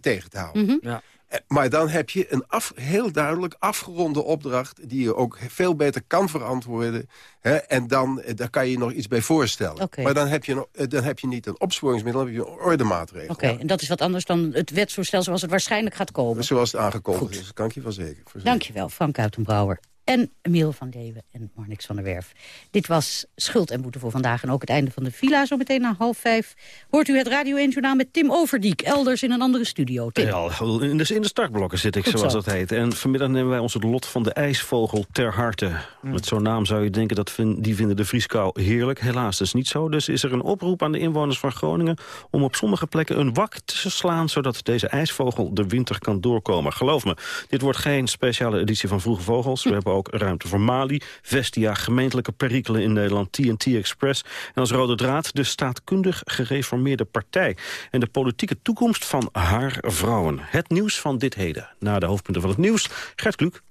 tegen te houden. Mm ja. Maar dan heb je een af, heel duidelijk afgeronde opdracht... die je ook veel beter kan verantwoorden. Hè, en dan eh, daar kan je nog iets bij voorstellen. Maar dan heb, je, eh, dan heb je niet een opsporingsmiddel, dan heb je een ordemaatregel. Oké, en dat is wat anders dan het wetsvoorstel zoals het waarschijnlijk gaat komen. Zoals het aangekondigd is, kan ik je wel zeker. Dank je wel, Frank Uitenbrouwer en Emiel van Leeuwen en Marnix van der Werf. Dit was Schuld en Boete voor vandaag en ook het einde van de villa. Zo meteen na half vijf hoort u het Radio 1 Journaal met Tim Overdiek. Elders in een andere studio. Tim. Ja, in de, in de startblokken zit ik, zoals dat heet. En vanmiddag nemen wij ons het lot van de ijsvogel ter harte. Mm. Met zo'n naam zou je denken dat die vinden de vrieskou heerlijk. Helaas, dat is niet zo. Dus is er een oproep aan de inwoners van Groningen... om op sommige plekken een wak te slaan... zodat deze ijsvogel de winter kan doorkomen. Geloof me, dit wordt geen speciale editie van Vroege Vogels. We hebben ook ruimte voor Mali, Vestia, gemeentelijke perikelen in Nederland, TNT Express. En als rode draad de staatkundig gereformeerde partij. En de politieke toekomst van haar vrouwen. Het nieuws van dit heden. Na de hoofdpunten van het nieuws, Gert Kluk.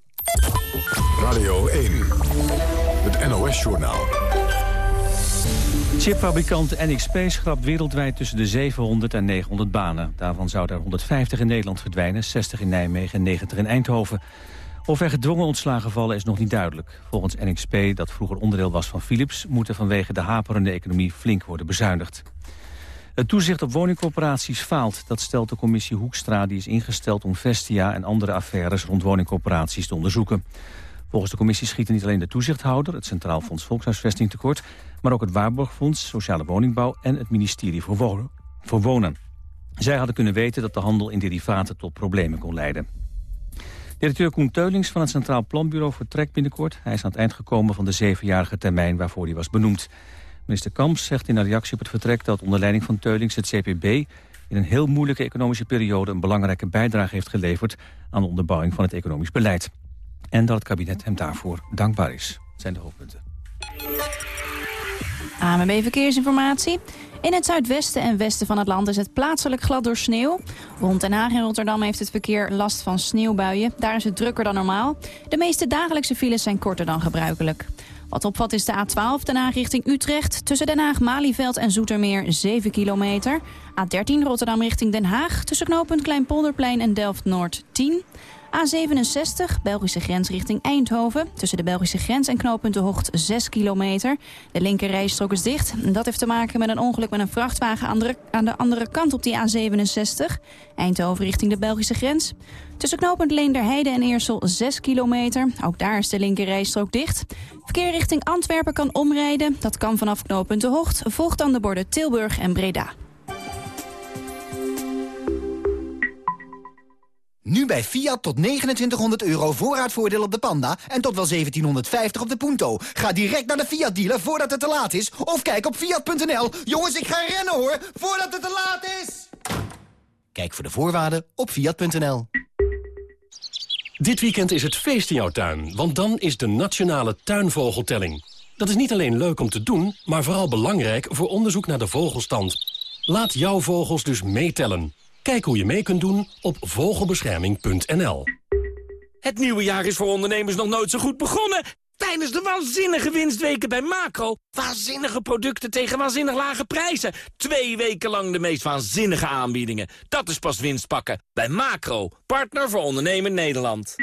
Radio 1, het NOS-journaal. Chipfabrikant NXP schrapt wereldwijd tussen de 700 en 900 banen. Daarvan zouden er 150 in Nederland verdwijnen, 60 in Nijmegen en 90 in Eindhoven. Of er gedwongen ontslagen vallen is nog niet duidelijk. Volgens NXP, dat vroeger onderdeel was van Philips... moet er vanwege de haperende economie flink worden bezuinigd. Het toezicht op woningcorporaties faalt. Dat stelt de commissie Hoekstra die is ingesteld om Vestia... en andere affaires rond woningcorporaties te onderzoeken. Volgens de commissie schieten niet alleen de toezichthouder... het Centraal Fonds Volkshuisvesting tekort... maar ook het Waarborgfonds, Sociale Woningbouw... en het ministerie voor Wonen. Voor wonen. Zij hadden kunnen weten dat de handel in derivaten tot problemen kon leiden. Directeur Koen Teulings van het Centraal Planbureau vertrekt binnenkort. Hij is aan het eind gekomen van de zevenjarige termijn waarvoor hij was benoemd. Minister Kamps zegt in een reactie op het vertrek dat onder leiding van Teulings het CPB in een heel moeilijke economische periode een belangrijke bijdrage heeft geleverd aan de onderbouwing van het economisch beleid. En dat het kabinet hem daarvoor dankbaar is. Dat zijn de hoofdpunten. AMB Verkeersinformatie. In het zuidwesten en westen van het land is het plaatselijk glad door sneeuw. Rond Den Haag en Rotterdam heeft het verkeer last van sneeuwbuien. Daar is het drukker dan normaal. De meeste dagelijkse files zijn korter dan gebruikelijk. Wat opvalt is de A12 Den Haag richting Utrecht. Tussen Den Haag, Malieveld en Zoetermeer 7 kilometer. A13 Rotterdam richting Den Haag. Tussen knooppunt Kleinpolderplein en Delft-Noord 10. A67, Belgische grens richting Eindhoven. Tussen de Belgische grens en knooppunt De Hocht 6 kilometer. De linkerrijstrook is dicht. Dat heeft te maken met een ongeluk met een vrachtwagen aan de, aan de andere kant op die A67. Eindhoven richting de Belgische grens. Tussen knooppunt Leenderheide en Eersel 6 kilometer. Ook daar is de linkerrijstrook dicht. Verkeer richting Antwerpen kan omrijden. Dat kan vanaf knooppunt De Hocht. Volgt dan de borden Tilburg en Breda. Nu bij Fiat tot 2900 euro voorraadvoordeel op de Panda en tot wel 1750 op de Punto. Ga direct naar de Fiat dealer voordat het te laat is. Of kijk op fiat.nl. Jongens, ik ga rennen hoor, voordat het te laat is. Kijk voor de voorwaarden op fiat.nl. Dit weekend is het feest in jouw tuin, want dan is de Nationale Tuinvogeltelling. Dat is niet alleen leuk om te doen, maar vooral belangrijk voor onderzoek naar de vogelstand. Laat jouw vogels dus meetellen. Kijk hoe je mee kunt doen op vogelbescherming.nl. Het nieuwe jaar is voor ondernemers nog nooit zo goed begonnen. Tijdens de waanzinnige winstweken bij Macro. Waanzinnige producten tegen waanzinnig lage prijzen. Twee weken lang de meest waanzinnige aanbiedingen. Dat is pas winst pakken. Bij Macro, partner voor ondernemen Nederland.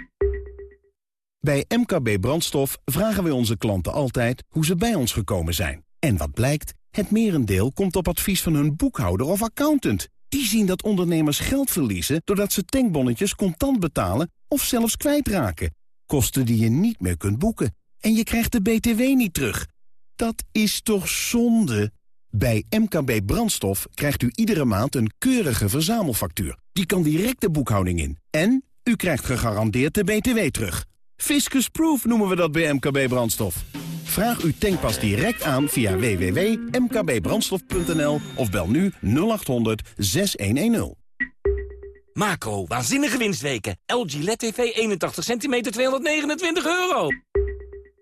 Bij MKB Brandstof vragen we onze klanten altijd hoe ze bij ons gekomen zijn. En wat blijkt? Het merendeel komt op advies van hun boekhouder of accountant. Die zien dat ondernemers geld verliezen doordat ze tankbonnetjes contant betalen of zelfs kwijtraken. Kosten die je niet meer kunt boeken. En je krijgt de BTW niet terug. Dat is toch zonde? Bij MKB Brandstof krijgt u iedere maand een keurige verzamelfactuur. Die kan direct de boekhouding in. En u krijgt gegarandeerd de BTW terug. Fiscus Proof noemen we dat bij MKB Brandstof. Vraag uw tankpas direct aan via www.mkbbrandstof.nl of bel nu 0800 6110. Macro, waanzinnige winstweken. LG LED TV 81 cm 229 euro.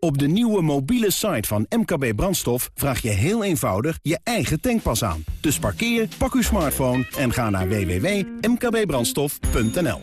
Op de nieuwe mobiele site van MKB Brandstof vraag je heel eenvoudig je eigen tankpas aan. Dus parkeer, pak uw smartphone en ga naar www.mkbbrandstof.nl.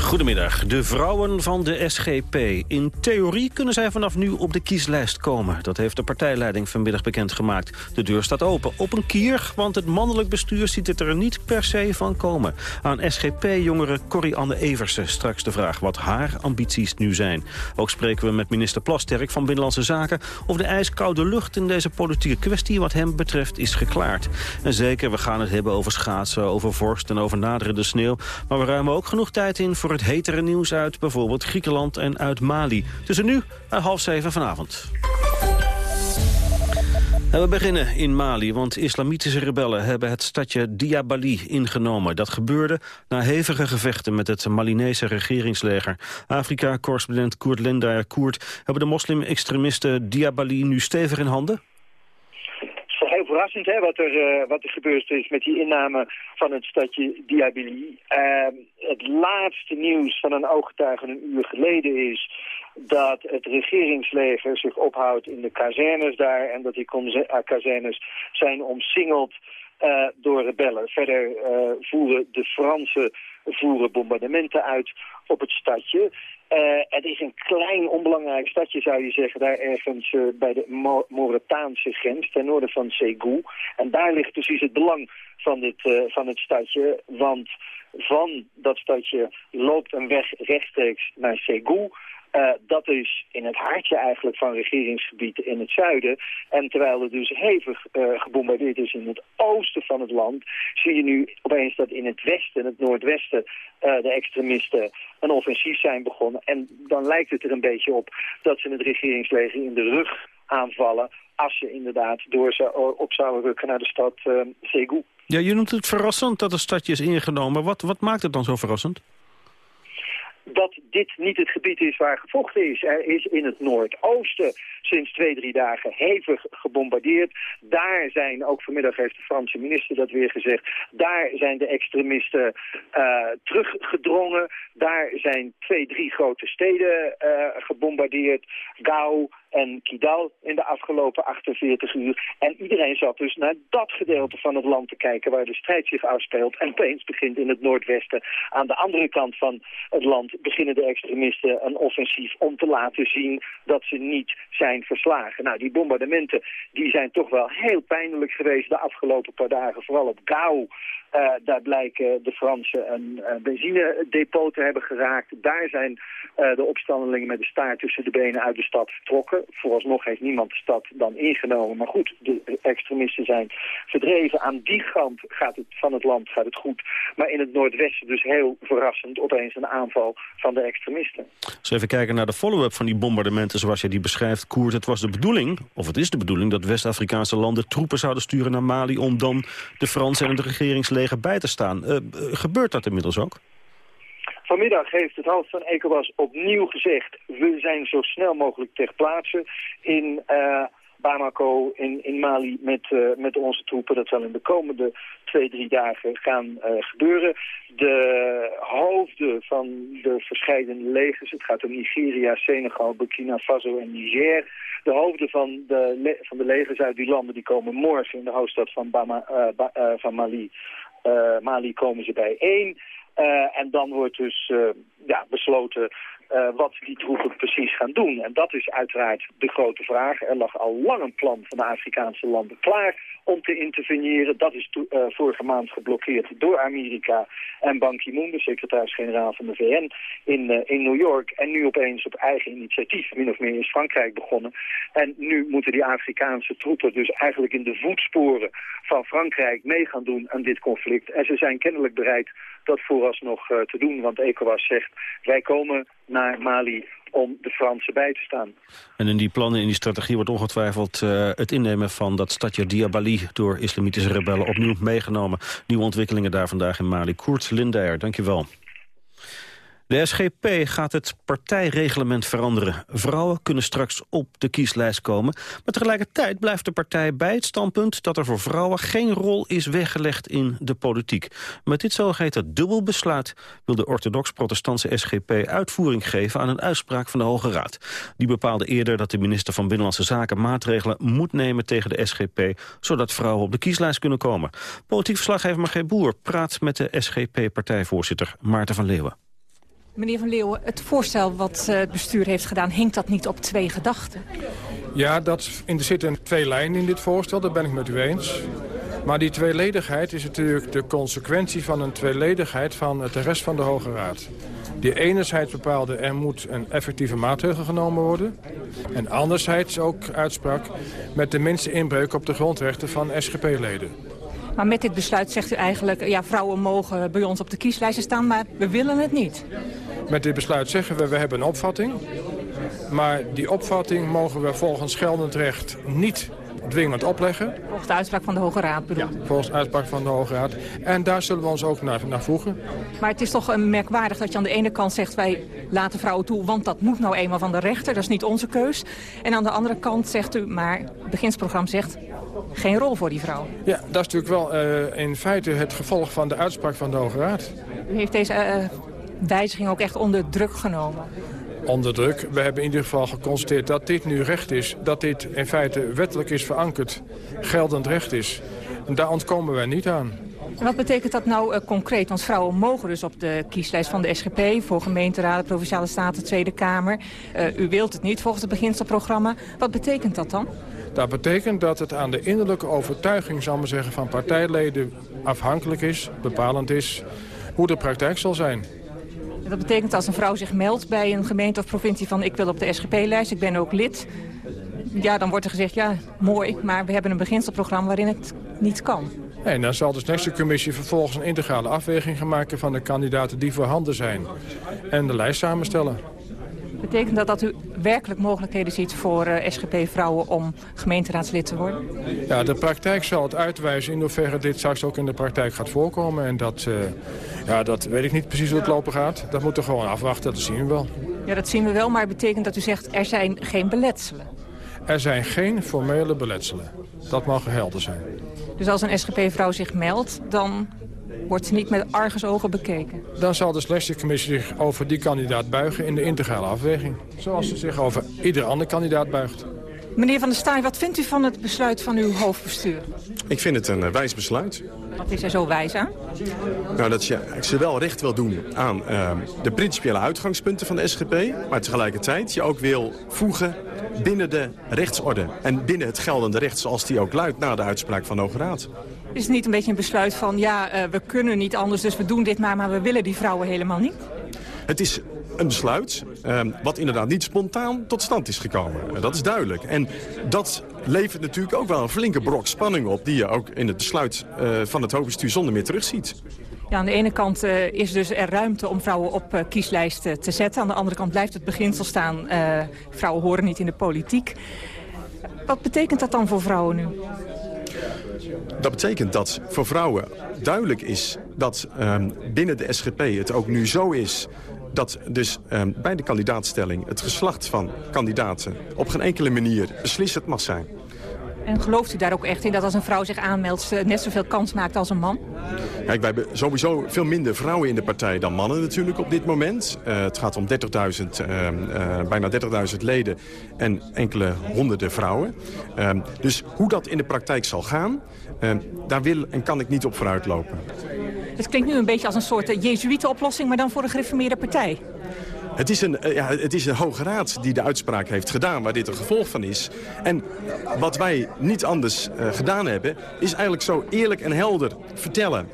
Goedemiddag. De vrouwen van de SGP. In theorie kunnen zij vanaf nu op de kieslijst komen. Dat heeft de partijleiding vanmiddag bekendgemaakt. De deur staat open. Op een kier, want het mannelijk bestuur ziet het er niet per se van komen. Aan SGP-jongere Corrie-Anne Eversen straks de vraag wat haar ambities nu zijn. Ook spreken we met minister Plasterk van Binnenlandse Zaken... of de ijskoude lucht in deze politieke kwestie wat hem betreft is geklaard. En zeker, we gaan het hebben over schaatsen, over vorst en over naderende sneeuw. Maar we ruimen ook genoeg tijd in voor het hetere nieuws uit bijvoorbeeld Griekenland en uit Mali. Tussen nu en half zeven vanavond. En we beginnen in Mali, want islamitische rebellen hebben het stadje Diabali ingenomen. Dat gebeurde na hevige gevechten met het Malinese regeringsleger. Afrika-correspondent Koert Lindaer Koert. Hebben de moslim-extremisten Diabali nu stevig in handen? Verrassend hè, wat, er, uh, wat er gebeurd is met die inname van het stadje Diabili. Uh, het laatste nieuws van een ooggetuige een uur geleden is dat het regeringsleger zich ophoudt in de kazernes daar en dat die eh, kazernes zijn omsingeld uh, door rebellen. Verder voeren de Fransen voeren bombardementen uit op het stadje. Uh, het is een klein, onbelangrijk stadje, zou je zeggen, daar ergens uh, bij de Mo Mauritaanse grens, ten noorden van Ségou. En daar ligt precies het belang van, dit, uh, van het stadje, want van dat stadje loopt een weg rechtstreeks naar Ségou. Uh, dat is in het hartje eigenlijk van regeringsgebieden in het zuiden. En terwijl er dus hevig uh, gebombardeerd is in het oosten van het land... zie je nu opeens dat in het westen, het noordwesten... Uh, de extremisten een offensief zijn begonnen. En dan lijkt het er een beetje op dat ze het regeringsleger in de rug aanvallen... als ze inderdaad door ze op zouden rukken naar de stad Segou. Ja, je noemt het verrassend dat het stadje is ingenomen. Wat, wat maakt het dan zo verrassend? Dat dit niet het gebied is waar gevochten is. Er is in het noordoosten sinds twee, drie dagen hevig gebombardeerd. Daar zijn, ook vanmiddag heeft de Franse minister dat weer gezegd... daar zijn de extremisten uh, teruggedrongen. Daar zijn twee, drie grote steden uh, gebombardeerd. Gao, en Kidal in de afgelopen 48 uur. En iedereen zat dus naar dat gedeelte van het land te kijken waar de strijd zich afspeelt. En opeens begint in het noordwesten, aan de andere kant van het land, beginnen de extremisten een offensief om te laten zien dat ze niet zijn verslagen. Nou, die bombardementen die zijn toch wel heel pijnlijk geweest de afgelopen paar dagen, vooral op Gao. Uh, daar blijken de Fransen een uh, benzinedepot te hebben geraakt. Daar zijn uh, de opstandelingen met de staart tussen de benen uit de stad vertrokken. Vooralsnog heeft niemand de stad dan ingenomen. Maar goed, de extremisten zijn verdreven. Aan die kant gaat het, van het land gaat het goed. Maar in het noordwesten dus heel verrassend opeens een aanval van de extremisten. We even kijken naar de follow-up van die bombardementen zoals je die beschrijft, Koert. Het was de bedoeling, of het is de bedoeling, dat West-Afrikaanse landen troepen zouden sturen naar Mali om dan de Fransen en het regeringsleger bij te staan. Uh, gebeurt dat inmiddels ook? Vanmiddag heeft het hoofd van ECOWAS opnieuw gezegd... we zijn zo snel mogelijk ter plaatse in uh, Bamako, in, in Mali met, met onze troepen. Dat zal in de komende twee, drie dagen gaan gebeuren. De hoofden van de verschillende legers, het gaat om Nigeria, Senegal, Burkina Faso en Niger... De hoofden van de, van de legers uit die landen die komen morgen in de hoofdstad van, Bama, ba, van Mali Mali komen ze bijeen. Uh, en dan wordt dus uh, ja, besloten uh, wat die troepen precies gaan doen. En dat is uiteraard de grote vraag. Er lag al lang een plan van de Afrikaanse landen klaar om te interveneren. Dat is uh, vorige maand geblokkeerd door Amerika en Ban Ki-moon, de secretaris-generaal van de VN, in, uh, in New York. En nu opeens op eigen initiatief, min of meer is Frankrijk begonnen. En nu moeten die Afrikaanse troepen dus eigenlijk in de voetsporen van Frankrijk mee gaan doen aan dit conflict. En ze zijn kennelijk bereid dat vooralsnog uh, te doen, want ECOWAS zegt wij komen naar Mali om de Fransen bij te staan. En in die plannen, in die strategie wordt ongetwijfeld uh, het innemen van dat stadje Diabali door islamitische rebellen opnieuw meegenomen. Nieuwe ontwikkelingen daar vandaag in Mali. Koert Lindeyer, dankjewel. De SGP gaat het partijreglement veranderen. Vrouwen kunnen straks op de kieslijst komen. Maar tegelijkertijd blijft de partij bij het standpunt... dat er voor vrouwen geen rol is weggelegd in de politiek. Met dit zogeheten dubbelbesluit wil de orthodox-protestantse SGP... uitvoering geven aan een uitspraak van de Hoge Raad. Die bepaalde eerder dat de minister van Binnenlandse Zaken... maatregelen moet nemen tegen de SGP... zodat vrouwen op de kieslijst kunnen komen. Politiek verslaggever Margreet Boer praat met de SGP-partijvoorzitter Maarten van Leeuwen. Meneer Van Leeuwen, het voorstel wat eh, het bestuur heeft gedaan... hinkt dat niet op twee gedachten? Ja, dat, er zitten twee lijnen in dit voorstel, dat ben ik met u eens. Maar die tweeledigheid is natuurlijk de consequentie van een tweeledigheid... van de rest van de Hoge Raad. Die enerzijds bepaalde er moet een effectieve maatregel genomen worden. En anderzijds ook uitspraak met de minste inbreuk op de grondrechten van SGP-leden. Maar met dit besluit zegt u eigenlijk... ja, vrouwen mogen bij ons op de kieslijsten staan, maar we willen het niet. Met dit besluit zeggen we, we hebben een opvatting. Maar die opvatting mogen we volgens geldend recht niet dwingend opleggen. Volgens de uitspraak van de Hoge Raad bedoel Ja, volgens de uitspraak van de Hoge Raad. En daar zullen we ons ook naar, naar voegen. Maar het is toch merkwaardig dat je aan de ene kant zegt... wij laten vrouwen toe, want dat moet nou eenmaal van de rechter. Dat is niet onze keus. En aan de andere kant zegt u, maar het beginsprogramma zegt... geen rol voor die vrouw. Ja, dat is natuurlijk wel uh, in feite het gevolg van de uitspraak van de Hoge Raad. U heeft deze uh, wijziging ook echt onder druk genomen onder druk. We hebben in ieder geval geconstateerd dat dit nu recht is. Dat dit in feite wettelijk is verankerd, geldend recht is. En daar ontkomen wij niet aan. En wat betekent dat nou uh, concreet? Want vrouwen mogen dus op de kieslijst van de SGP... voor gemeenteraden, Provinciale Staten, Tweede Kamer. U wilt het niet volgens het beginselprogramma. Wat betekent dat dan? Dat betekent dat het aan de innerlijke overtuiging zal maar zeggen, van partijleden afhankelijk is, bepalend is... hoe de praktijk zal zijn. Dat betekent als een vrouw zich meldt bij een gemeente of provincie van... ik wil op de SGP-lijst, ik ben ook lid. Ja, dan wordt er gezegd, ja, mooi, maar we hebben een beginselprogramma waarin het niet kan. Nee, dan zal de commissie vervolgens een integrale afweging gaan maken... van de kandidaten die voorhanden zijn. En de lijst samenstellen. Betekent dat dat u werkelijk mogelijkheden ziet voor uh, SGP-vrouwen om gemeenteraadslid te worden? Ja, de praktijk zal het uitwijzen in hoeverre dit straks ook in de praktijk gaat voorkomen. En dat, uh, ja, dat weet ik niet precies hoe het lopen gaat. Dat moeten we gewoon afwachten, dat zien we wel. Ja, dat zien we wel, maar betekent dat u zegt er zijn geen beletselen. Er zijn geen formele beletselen. Dat mag helder zijn. Dus als een SGP-vrouw zich meldt, dan wordt ze niet met argusogen bekeken. Dan zal de selectiecommissie zich over die kandidaat buigen in de integrale afweging. Zoals ze zich over ieder andere kandidaat buigt. Meneer Van der Staaij, wat vindt u van het besluit van uw hoofdbestuur? Ik vind het een uh, wijs besluit. Wat is er zo wijs aan? Nou, dat je, ze wel recht wil doen aan uh, de principiële uitgangspunten van de SGP... maar tegelijkertijd je ook wil voegen binnen de rechtsorde... en binnen het geldende recht zoals die ook luidt na de uitspraak van de Hoge Raad. Is het niet een beetje een besluit van, ja, uh, we kunnen niet anders, dus we doen dit maar, maar we willen die vrouwen helemaal niet? Het is een besluit uh, wat inderdaad niet spontaan tot stand is gekomen. Uh, dat is duidelijk. En dat levert natuurlijk ook wel een flinke brok spanning op... die je ook in het besluit uh, van het hoofdbestuur zonder meer terugziet. Ja, aan de ene kant uh, is dus er ruimte om vrouwen op uh, kieslijsten te zetten. Aan de andere kant blijft het beginsel staan... Uh, vrouwen horen niet in de politiek. Wat betekent dat dan voor vrouwen nu? Dat betekent dat voor vrouwen duidelijk is dat um, binnen de SGP het ook nu zo is dat dus um, bij de kandidaatstelling het geslacht van kandidaten op geen enkele manier beslissend mag zijn. En gelooft u daar ook echt in dat als een vrouw zich aanmeldt... ze net zoveel kans maakt als een man? Kijk, wij hebben sowieso veel minder vrouwen in de partij dan mannen natuurlijk op dit moment. Uh, het gaat om 30.000, uh, uh, bijna 30.000 leden en enkele honderden vrouwen. Ehm, dus hoe dat in de praktijk zal gaan, ehm, daar wil en kan ik niet op vooruitlopen. Het klinkt nu een beetje als een soort jezuïte-oplossing, maar dan voor een gereformeerde partij. Het is, een, ja, het is een hoge raad die de uitspraak heeft gedaan... waar dit een gevolg van is. En wat wij niet anders gedaan hebben... is eigenlijk zo eerlijk en helder vertellen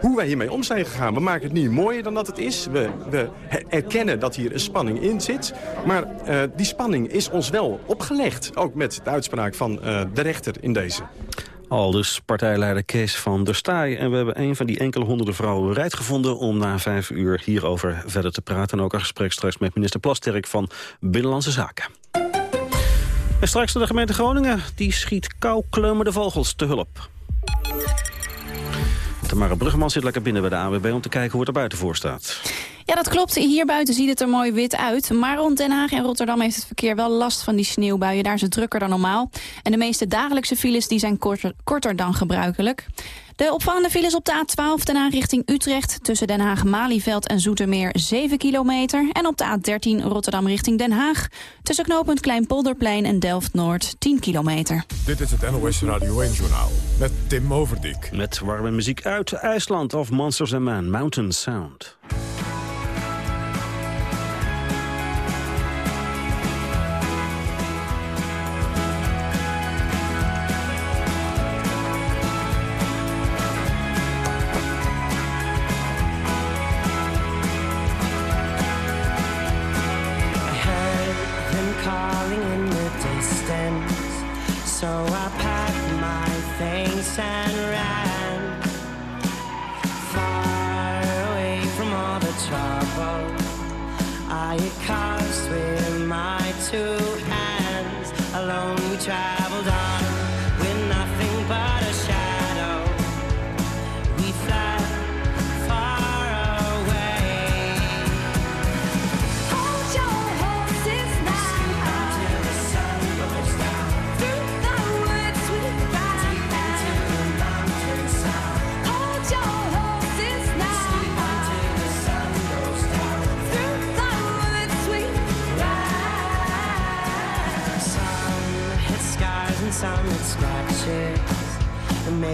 hoe wij hiermee om zijn gegaan. We maken het niet mooier dan dat het is. We, we erkennen dat hier een spanning in zit. Maar die spanning is ons wel opgelegd. Ook met de uitspraak van de rechter in deze. Al dus partijleider Kees van der Staaij. En we hebben een van die enkele honderden vrouwen bereid gevonden... om na vijf uur hierover verder te praten. En ook een gesprek straks met minister Plasterk van Binnenlandse Zaken. En straks de gemeente Groningen. Die schiet de vogels te hulp. Tamara Brugman zit lekker binnen bij de AWB om te kijken hoe het er buiten voor staat. Ja, dat klopt. Hier buiten ziet het er mooi wit uit. Maar rond Den Haag en Rotterdam heeft het verkeer wel last van die sneeuwbuien. Daar is het drukker dan normaal. En de meeste dagelijkse files die zijn korter, korter dan gebruikelijk. De opvallende files op de A12 Den Haag richting Utrecht... tussen Den Haag-Malieveld en Zoetermeer 7 kilometer. En op de A13 Rotterdam richting Den Haag... tussen knooppunt Kleinpolderplein en Delft-Noord 10 kilometer. Dit is het NOS Radio 1-journaal met Tim Overdijk. Met warme muziek uit IJsland of Monsters and Man, Mountain Sound. and ran far away from all the trouble I caused with my two hands. Alone we tried.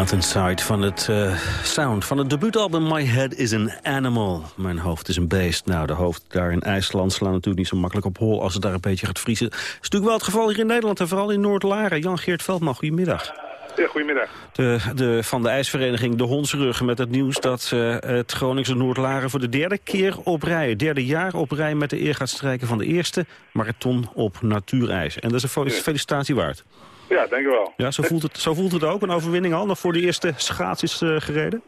Mountainside van het uh, sound van het debuutalbum My Head is an Animal. Mijn hoofd is een beest. Nou, de hoofd daar in IJsland slaan natuurlijk niet zo makkelijk op hol... als het daar een beetje gaat vriezen. Dat is natuurlijk wel het geval hier in Nederland en vooral in Noord-Laren. Jan-Geert Veldman, goedemiddag. Ja, goedemiddag. De, de, van de ijsvereniging De Hondsrug met het nieuws dat uh, het Groningse Noordlaren voor de derde keer op rij, derde jaar op rij met de eer gaat strijken van de eerste marathon op natuurijs. En dat is een felicitatie waard. Ja, denk ik wel. Ja, zo voelt het, zo voelt het ook, een overwinning al, nog voor de eerste schaats is uh, gereden?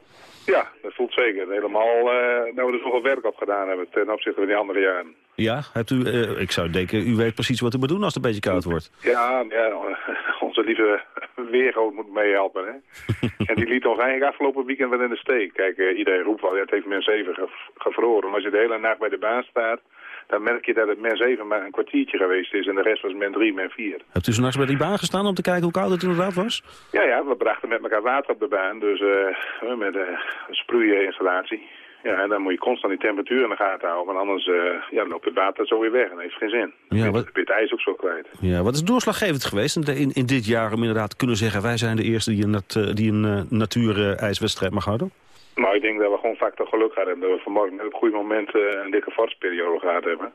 Ja, dat voelt zeker. Helemaal uh, dat we er zoveel werk op gedaan hebben ten opzichte van die andere jaren. Ja, hebt u, uh, ik zou denken, u weet precies wat u moet doen als het een beetje koud wordt. Ja, ja onze lieve weergoot moet meehelpen. Hè? en die liet ons eigenlijk afgelopen weekend wel in de steek. Kijk, uh, iedereen roept wel, ja, het heeft min 7 gevroren. Maar als je de hele nacht bij de baan staat, dan merk je dat het min 7 maar een kwartiertje geweest is. En de rest was min 3, min 4. Hebt u s'nachts bij die baan gestaan om te kijken hoe koud het inderdaad was? Ja, ja, we brachten met elkaar water op de baan. Dus uh, met een sproeieninstallatie. Ja, en dan moet je constant die temperatuur in de gaten houden. Want anders uh, ja, loopt het water zo weer weg en heeft geen zin. Ja, wat... Dan het ijs ook zo kwijt. Ja, wat is doorslaggevend geweest in, in dit jaar om inderdaad te kunnen zeggen... wij zijn de eerste die een, uh, die een uh, natuurijswedstrijd mag houden? Nou, ik denk dat we gewoon factor geluk gehad hebben. Dat we vanmorgen net op het goede moment een dikke vorstperiode gehad hebben.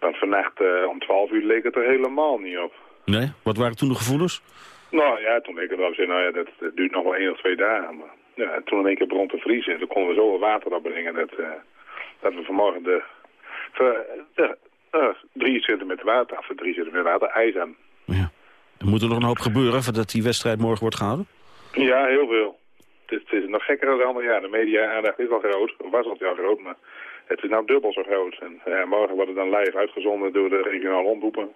Want vannacht om 12 uur leek het er helemaal niet op. Nee? Wat waren toen de gevoelens? Nou ja, toen leek het wel zo, nou ja, dat, dat duurt nog wel één of twee dagen. Maar ja, toen in één keer begon te vriezen. En toen konden we zoveel water opbrengen dat, uh, dat we vanmorgen de, de uh, drie centimeter water, of drie centimeter water, ijs aan. Ja. Er moet er nog een hoop gebeuren voordat die wedstrijd morgen wordt gehouden? Ja, heel veel. Het is, nog gekker dan de andere jaar. De media-aandacht is al groot, was al groot, maar het is nou dubbel zo groot. En ja, morgen wordt het dan live uitgezonden door de regionale omroepen.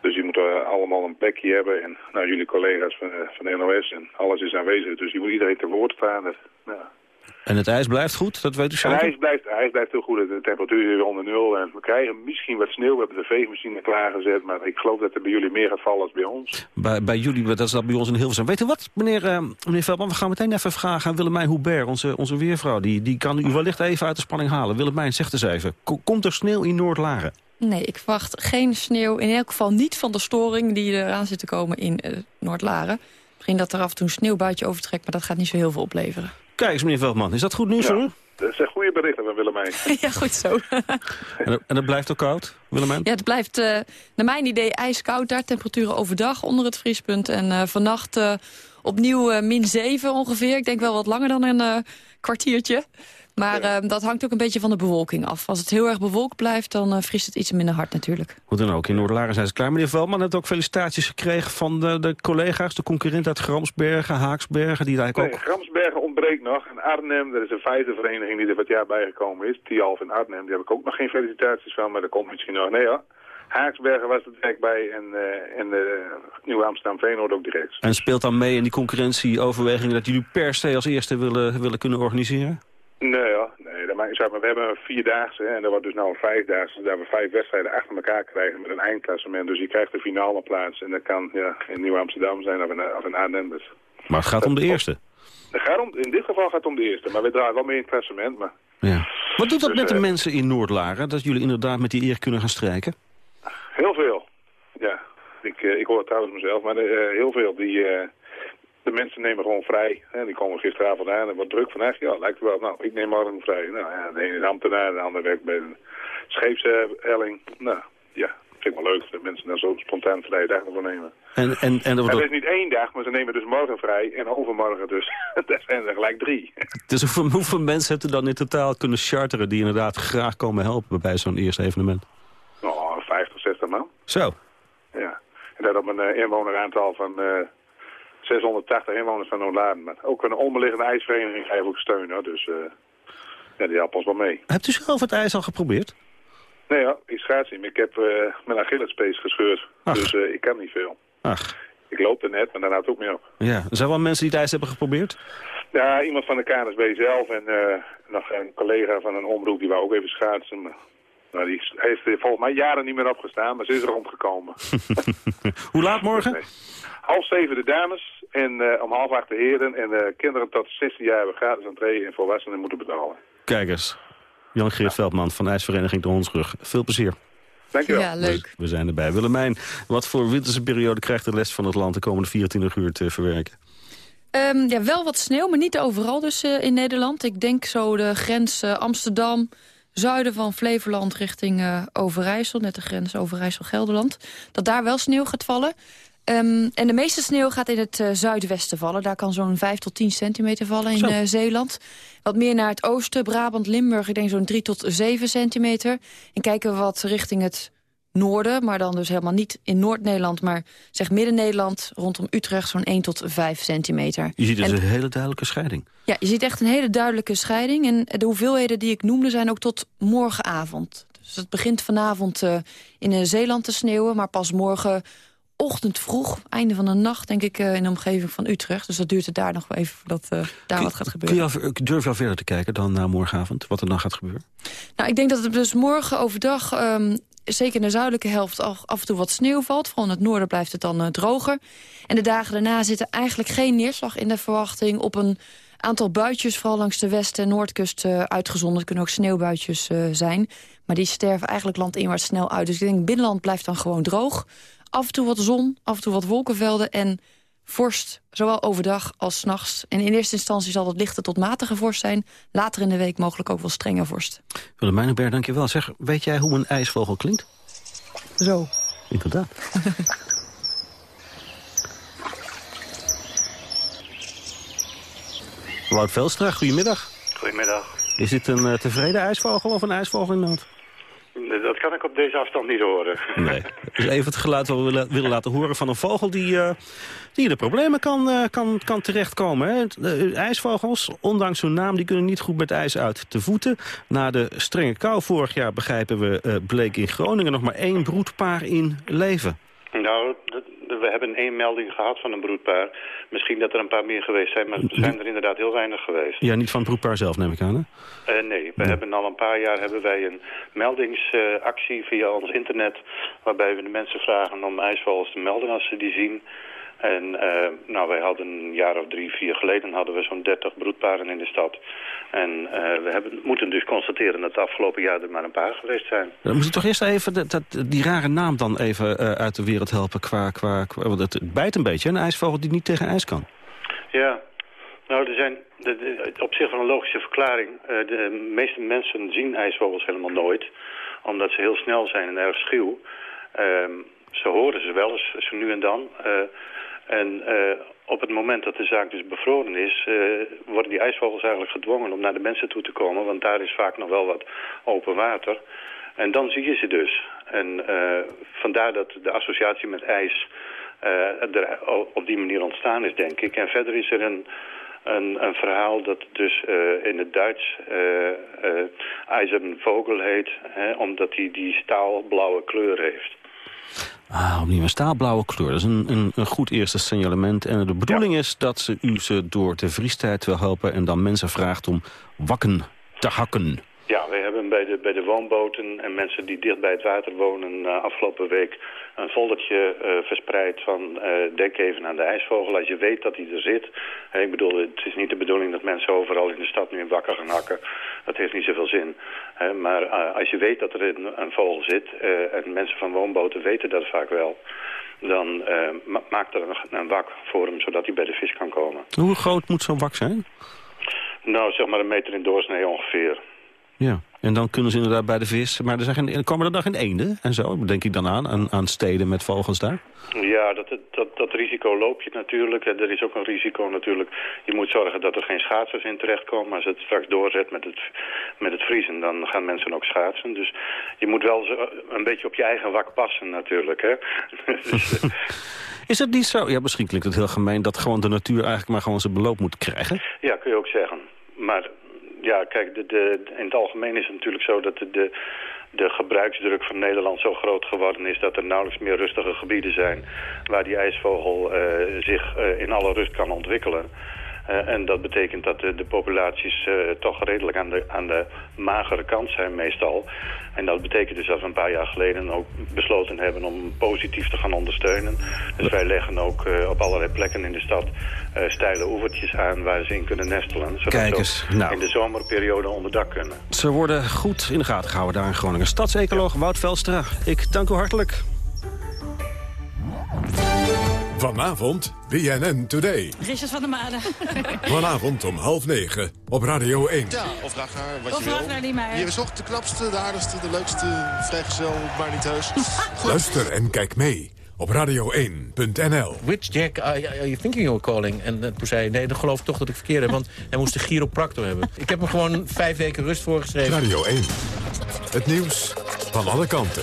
Dus je moet er allemaal een plekje hebben. En nou, jullie collega's van, van de NOS en alles is aanwezig. Dus je moet iedereen te woord staan. Ja. En het ijs blijft goed, dat weet u zeker? Het ijs blijft, het ijs blijft heel goed. De temperatuur is weer onder nul. En we krijgen misschien wat sneeuw. We hebben de veegmachine klaargezet. Maar ik geloof dat er bij jullie meer gaat vallen als bij ons. Bij, bij jullie, dat is dat bij ons in Hilversum. Weet u wat, meneer, uh, meneer Veldman? We gaan meteen even vragen aan Willemijn Hubert, onze, onze weervrouw. Die, die kan u wellicht even uit de spanning halen. Willemijn, zeg eens even. Komt er sneeuw in Noord-Laren? Nee, ik verwacht geen sneeuw. In elk geval niet van de storing die eraan zit te komen in uh, Noord-Laren. Misschien dat er af en toe een sneeuwbuitje overtrekt, maar dat gaat niet zo heel veel opleveren. Kijk eens, meneer Veldman, is dat goed nieuws ja, hoor? Dat zijn goede berichten van Willemijn. ja, goed zo. en, en, het blijft ook koud, Willemijn? Ja, het blijft uh, naar mijn idee ijskoud daar. Temperaturen overdag onder het vriespunt. En uh, vannacht uh, opnieuw min 7 ongeveer. Ik denk wel wat langer dan een kwartiertje. Maar ja. uh, dat hangt ook een beetje van de bewolking af. Als het heel erg bewolkt blijft, dan uh, vriest het iets minder hard natuurlijk. Hoe dan ook, in Noord-Laren zijn ze klaar. Meneer Veldman heeft ook felicitaties gekregen van de, de collega's... de concurrent uit Gramsbergen, Haaksbergen, die eigenlijk nee, ook... Gramsbergen ontbreekt nog. En Arnhem, dat is een vijfde vereniging die er wat jaar bijgekomen is. Tialf in Arnhem, die heb ik ook nog geen felicitaties van, maar dat komt misschien nog. Nee hoor. Haaksbergen was er direct bij en, uh, en uh, Nieuw-Amsterdam-Veenoord ook direct. En speelt dan mee in die concurrentieoverwegingen... dat jullie per se als eerste willen, willen kunnen organiseren? Nee, ja, nee dat maakt, zeg maar, we hebben een vierdaagse en dat wordt dus nou een vijfdaagse. Daar we vijf wedstrijden achter elkaar krijgen met een eindklassement. Dus je krijgt de finale plaats en dat kan ja, in Nieuw-Amsterdam zijn of in, of in. Dus. Maar het gaat om de eerste? Het gaat om, in dit geval gaat het om de eerste, maar we draaien wel mee in het klassement. Maar... Ja. Wat doet dat dus, met de uh, mensen in Noordlaren, dat jullie inderdaad met die eer kunnen gaan strijken? Heel veel, ja. Ik, uh, ik hoor het trouwens mezelf, maar uh, heel veel die de mensen nemen gewoon vrij. Hè. Die komen gisteravond aan en wordt druk vandaag. Ja, lijkt wel. Nou, ik neem morgen vrij. Nou ja, de ene is ambtenaar, de andere werkt bij een scheepshelling. Nou, ja, vind ik wel leuk dat mensen dan zo spontaan vrije dag ervoor nemen. En, en, en, dat is niet één dag, maar ze nemen dus morgen vrij en overmorgen dus. dat zijn er gelijk drie. Dus hoeveel, hoeveel mensen hebt u dan in totaal kunnen charteren die inderdaad graag komen helpen bij zo'n eerste evenement? Oh, 50, 60 man. Zo. Ja. En dat op een uh, inwoneraantal van... Uh, 680 inwoners van Noord-Laden. Maar ook een onbeliggende ijsvereniging geeft ook steun. Hoor. Dus uh, ja, die helpt ons wel mee. Hebt u zelf het ijs al geprobeerd? Nee, ja, ik schaats niet. Ik heb uh, mijn Achillespees gescheurd. Ach. Dus uh, ik kan niet veel. Ach. Ik loop er net, maar daar houdt het ook mee op. Ja, er zijn wel mensen die het ijs hebben geprobeerd? Ja, iemand van de KNSB zelf en nog een collega van een omroep die wou ook even schaatsen. Maar nou, die heeft volgens mij jaren niet meer opgestaan, maar ze is er rondgekomen. Hoe laat morgen? Nee. Half zeven de dames en uh, om half acht de heren. En uh, kinderen tot 16 jaar hebben gratis entree en volwassenen moeten betalen. Kijk eens. Jan-Geert Veldman van IJsvereniging De Hondsrug. Veel plezier. Dankjewel. Ja, leuk. We zijn erbij. Willemijn, wat voor winterse periode krijgt de rest van het land de komende 24 uur te verwerken? Um, ja, wel wat sneeuw, maar niet overal dus uh, in Nederland. Ik denk zo de grens Amsterdam, zuiden van Flevoland richting Overijssel. Net de grens Overijssel-Gelderland. Dat daar wel sneeuw gaat vallen. Ehm, en de meeste sneeuw gaat in het zuidwesten vallen. Daar kan zo'n 5 tot 10 centimeter vallen in Zeeland. Wat meer naar het oosten, Brabant, Limburg, ik denk zo'n 3 tot 7 centimeter. En kijken we wat richting het noorden, maar dan dus helemaal niet in Noord-Nederland... maar zeg Midden-Nederland, rondom Utrecht, zo'n 1 tot 5 centimeter. Je ziet dus een hele duidelijke scheiding. Ja, je ziet echt een hele duidelijke scheiding. En de hoeveelheden die ik noemde zijn ook tot morgenavond. Dus het begint vanavond uh, in Zeeland te sneeuwen... maar pas morgen ochtend vroeg, einde van de nacht, denk ik, uh, in de omgeving van Utrecht. Dus dat duurt het daar nog wel even voordat uh, daar wat gaat gebeuren. Kun je durf je al verder te kijken dan na morgenavond, wat er dan gaat gebeuren? Nou, ik denk dat het dus morgen overdag um, zeker in de zuidelijke helft af en toe wat sneeuw valt. Vooral in het noorden blijft het dan uh, droger. En de dagen daarna zitten eigenlijk geen neerslag in de verwachting... op een aantal buitjes, vooral langs de west- en noordkust uh, uitgezonden. Het kunnen ook sneeuwbuitjes uh, zijn. Maar die sterven eigenlijk landinwaarts snel uit. Dus ik denk, binnenland blijft dan gewoon droog. Af en toe wat zon, af en toe wat wolkenvelden en vorst, zowel overdag als s'nachts. En in eerste instantie zal het lichte tot matige vorst zijn. Later in de week mogelijk ook wel strenge vorst. Willemijn Berg, dankjewel. Zeg, weet jij hoe een ijsvogel klinkt? Zo. Inderdaad. Wout Velstra, goedemiddag. Goedemiddag. Is dit een uh, tevreden ijsvogel of een ijsvogel in nood? Dat kan ik op deze afstand niet horen. Nee. Dus even het geluid wat we willen, willen laten horen van een vogel die, uh, die in de problemen kan, uh, kan, kan terechtkomen. Hè. De ijsvogels, ondanks hun naam, die kunnen niet goed met ijs uit te voeten. Na de strenge kou vorig jaar, begrijpen we, uh, bleek in Groningen nog maar één broedpaar in leven. Nou, we hebben één melding gehad van een broedpaar. Misschien dat er een paar meer geweest zijn, maar er zijn er inderdaad heel weinig geweest. Ja, niet van het broedpaar zelf, neem ik aan, hè? Uh, nee, we hebben al een paar jaar hebben wij een meldingsactie via ons internet... waarbij we de mensen vragen om ijsvogels te melden als ze die zien... En uh, nou, wij hadden een jaar of drie, vier geleden hadden we zo'n 30 broedparen in de stad. En uh, we hebben, moeten dus constateren dat het afgelopen jaar er maar een paar geweest zijn. Dan moet je toch eerst even dat, dat, die rare naam dan even uh, uit de wereld helpen. Qua, qua, qua, want het bijt een beetje, een ijsvogel die niet tegen ijs kan. Ja, nou, er zijn de, de, op zich wel een logische verklaring. de meeste mensen zien ijsvogels helemaal nooit. Omdat ze heel snel zijn en erg schuw. Ehm, ze horen ze wel eens, ze nu en dan... En uh, op het moment dat de zaak dus bevroren is... Uh, worden die ijsvogels eigenlijk gedwongen om naar de mensen toe te komen. Want daar is vaak nog wel wat open water. En dan zie je ze dus. En uh, vandaar dat de associatie met ijs op die manier ontstaan is, denk ik. En verder is er een, een, een verhaal dat dus in het Duits vogel heet. Hè, omdat hij die, die staalblauwe kleur heeft. Ah, opnieuw een staalblauwe kleur. Dat is een, een, een goed eerste signalement. En de bedoeling ja. is dat ze u ze door de vriestijd wil helpen... en dan mensen vraagt om wakken te hakken. Ja, wij hebben bij de, bij de woonboten en mensen die dicht bij het water wonen... Uh, afgelopen week een foldertje uh, verspreid van... Uh, denk even aan de ijsvogel als je weet dat hij er zit. Hey, ik bedoel, het is niet de bedoeling dat mensen overal in de stad nu in wakker gaan hakken. Dat heeft niet zoveel zin. Hey, maar als je weet dat er een, een vogel zit... en mensen van woonboten weten dat vaak wel... dan ma maak er een, een wak voor hem, zodat hij bij de vis kan komen. Hoe groot moet zo'n wak zijn? Nou, zeg maar een meter in doorsnee ongeveer. Ja, en dan kunnen ze inderdaad bij de vis... Maar er, zijn geen, er komen er dan geen eenden en zo, denk ik dan aan, aan, aan steden met vogels daar? Ja, dat, dat, dat risico loop je natuurlijk. En er is ook een risico natuurlijk. Je moet zorgen dat er geen schaatsers in terechtkomen. Als het straks doorzet met het, met het vriezen, dan gaan mensen ook schaatsen. Dus je moet wel zo, een beetje op je eigen wak passen natuurlijk. Hè? dus, is het niet zo, ja misschien klinkt het heel gemeen... dat gewoon de natuur eigenlijk maar gewoon zijn beloop moet krijgen? Ja, kun je ook zeggen. Maar ja, kijk, de, de, in het algemeen is het natuurlijk zo dat de, de, gebruiksdruk van Nederland zo groot geworden is... dat er nauwelijks meer rustige gebieden zijn waar die ijsvogel uh, zich uh, in alle rust kan ontwikkelen. Uh, en dat betekent dat de, de populaties uh, toch redelijk aan de, aan de magere kant zijn meestal. En dat betekent dus dat we een paar jaar geleden ook besloten hebben om positief te gaan ondersteunen. Dus wij leggen ook uh, op allerlei plekken in de stad steile oevertjes aan waar ze in kunnen nestelen. Zodat Kijk eens, ze nou. in de zomerperiode onder dak kunnen. Ze worden goed in de gaten gehouden daar in Groningen. Stadsecoloog Wout Velstra, ik dank u hartelijk. Vanavond BNN Today. Richard van der Made. Vanavond om half negen op Radio 1. Ja, of vraag naar wat of je wil. vraag naar Niemeyer. Je zocht de knapste, de aardigste, de leukste, vrijgezel, maar niet heus. Luister en kijk mee op radio1.nl. Which Jack are, you thinking were calling? En toen zei hij, nee, dan geloof ik toch dat ik verkeerd heb. Want hij moest de chiropractor hebben. Ik heb hem gewoon vijf weken rust voorgeschreven. Radio 1. Het nieuws van alle kanten.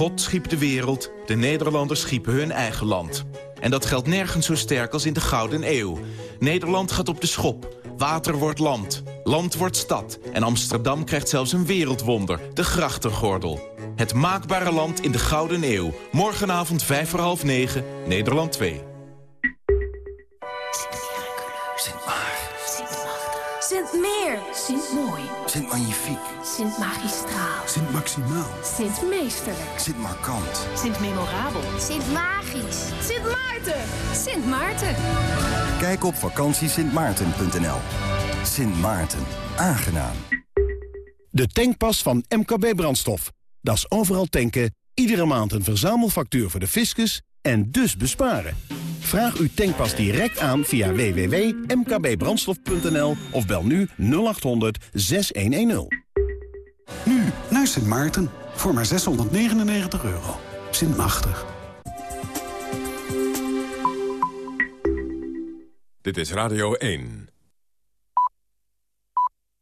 God schiep de wereld, de Nederlanders schiepen hun eigen land. En dat geldt nergens zo sterk als in de Gouden Eeuw. Nederland gaat op de schop, water wordt land, land wordt stad... en Amsterdam krijgt zelfs een wereldwonder, de grachtengordel. Het maakbare land in de Gouden Eeuw. Morgenavond 5 voor half 9, Nederland 2. Sint Meer. Sint Mooi. Sint Magnifiek. Sint Magistraal. Sint Maximaal. Sint Meesterlijk. Sint Markant. Sint Memorabel. Sint Magisch. Sint Maarten. Sint Maarten. Kijk op vakantiesintmaarten.nl. Sint Maarten. Aangenaam. De tankpas van MKB Brandstof. Dat is overal tanken, iedere maand een verzamelfactuur voor de fiscus en dus besparen. Vraag uw tankpas direct aan via www.mkbbrandstof.nl of bel nu 0800 6110. Nu naar Sint Maarten voor maar 699 euro. Sint Machtig. Dit is Radio 1.